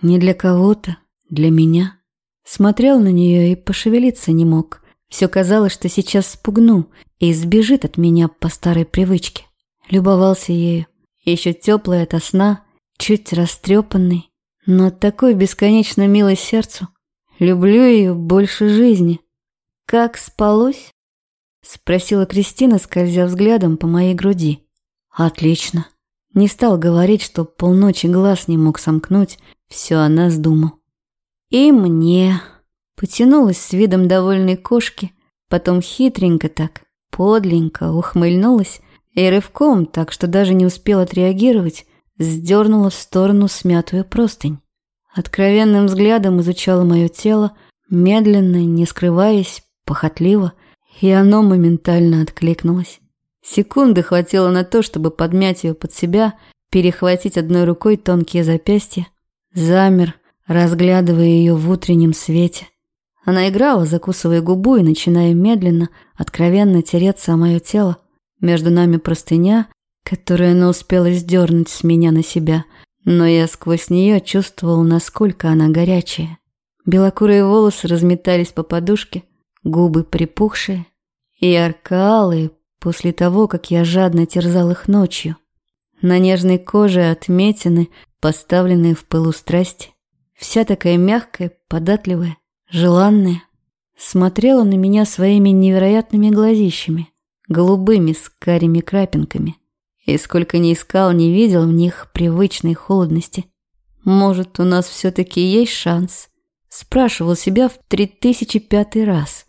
Не для кого-то, для меня. Смотрел на нее и пошевелиться не мог. Все казалось, что сейчас спугну и сбежит от меня по старой привычке. Любовался ею, еще теплый ото сна, чуть растрепанный, но такой бесконечно милой сердцу. Люблю ее больше жизни. Как спалось? Спросила Кристина, скользя взглядом по моей груди. Отлично. Не стал говорить, что полночи глаз не мог сомкнуть, все о нас думал. И мне. Потянулась с видом довольной кошки, потом хитренько так, подленько ухмыльнулась и рывком, так что даже не успела отреагировать, сдернула в сторону смятую простынь. Откровенным взглядом изучала мое тело, медленно, не скрываясь, похотливо, и оно моментально откликнулось. Секунды хватило на то, чтобы подмять ее под себя, перехватить одной рукой тонкие запястья. Замер, разглядывая ее в утреннем свете. Она играла, закусывая губу и начиная медленно, откровенно тереться о мое тело. Между нами простыня, которую она успела сдернуть с меня на себя, но я сквозь нее чувствовал, насколько она горячая. Белокурые волосы разметались по подушке, губы припухшие и ярко-алые после того, как я жадно терзал их ночью. На нежной коже отметины, поставленные в пылу страсти. Вся такая мягкая, податливая, желанная. Смотрела на меня своими невероятными глазищами, голубыми с карими крапинками. И сколько ни искал, не видел в них привычной холодности. Может, у нас все-таки есть шанс? Спрашивал себя в три тысячи пятый раз.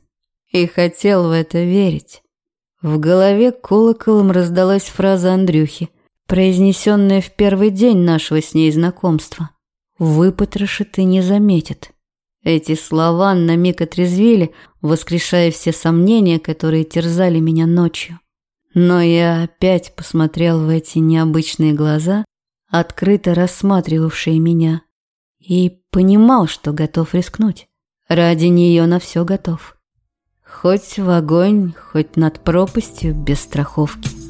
И хотел в это верить. В голове колоколом раздалась фраза Андрюхи, произнесенная в первый день нашего с ней знакомства выпотрошит и не заметит. Эти слова на миг отрезвили, воскрешая все сомнения, которые терзали меня ночью. Но я опять посмотрел в эти необычные глаза, открыто рассматривавшие меня, и понимал, что готов рискнуть. Ради нее на все готов. Хоть в огонь, хоть над пропастью без страховки.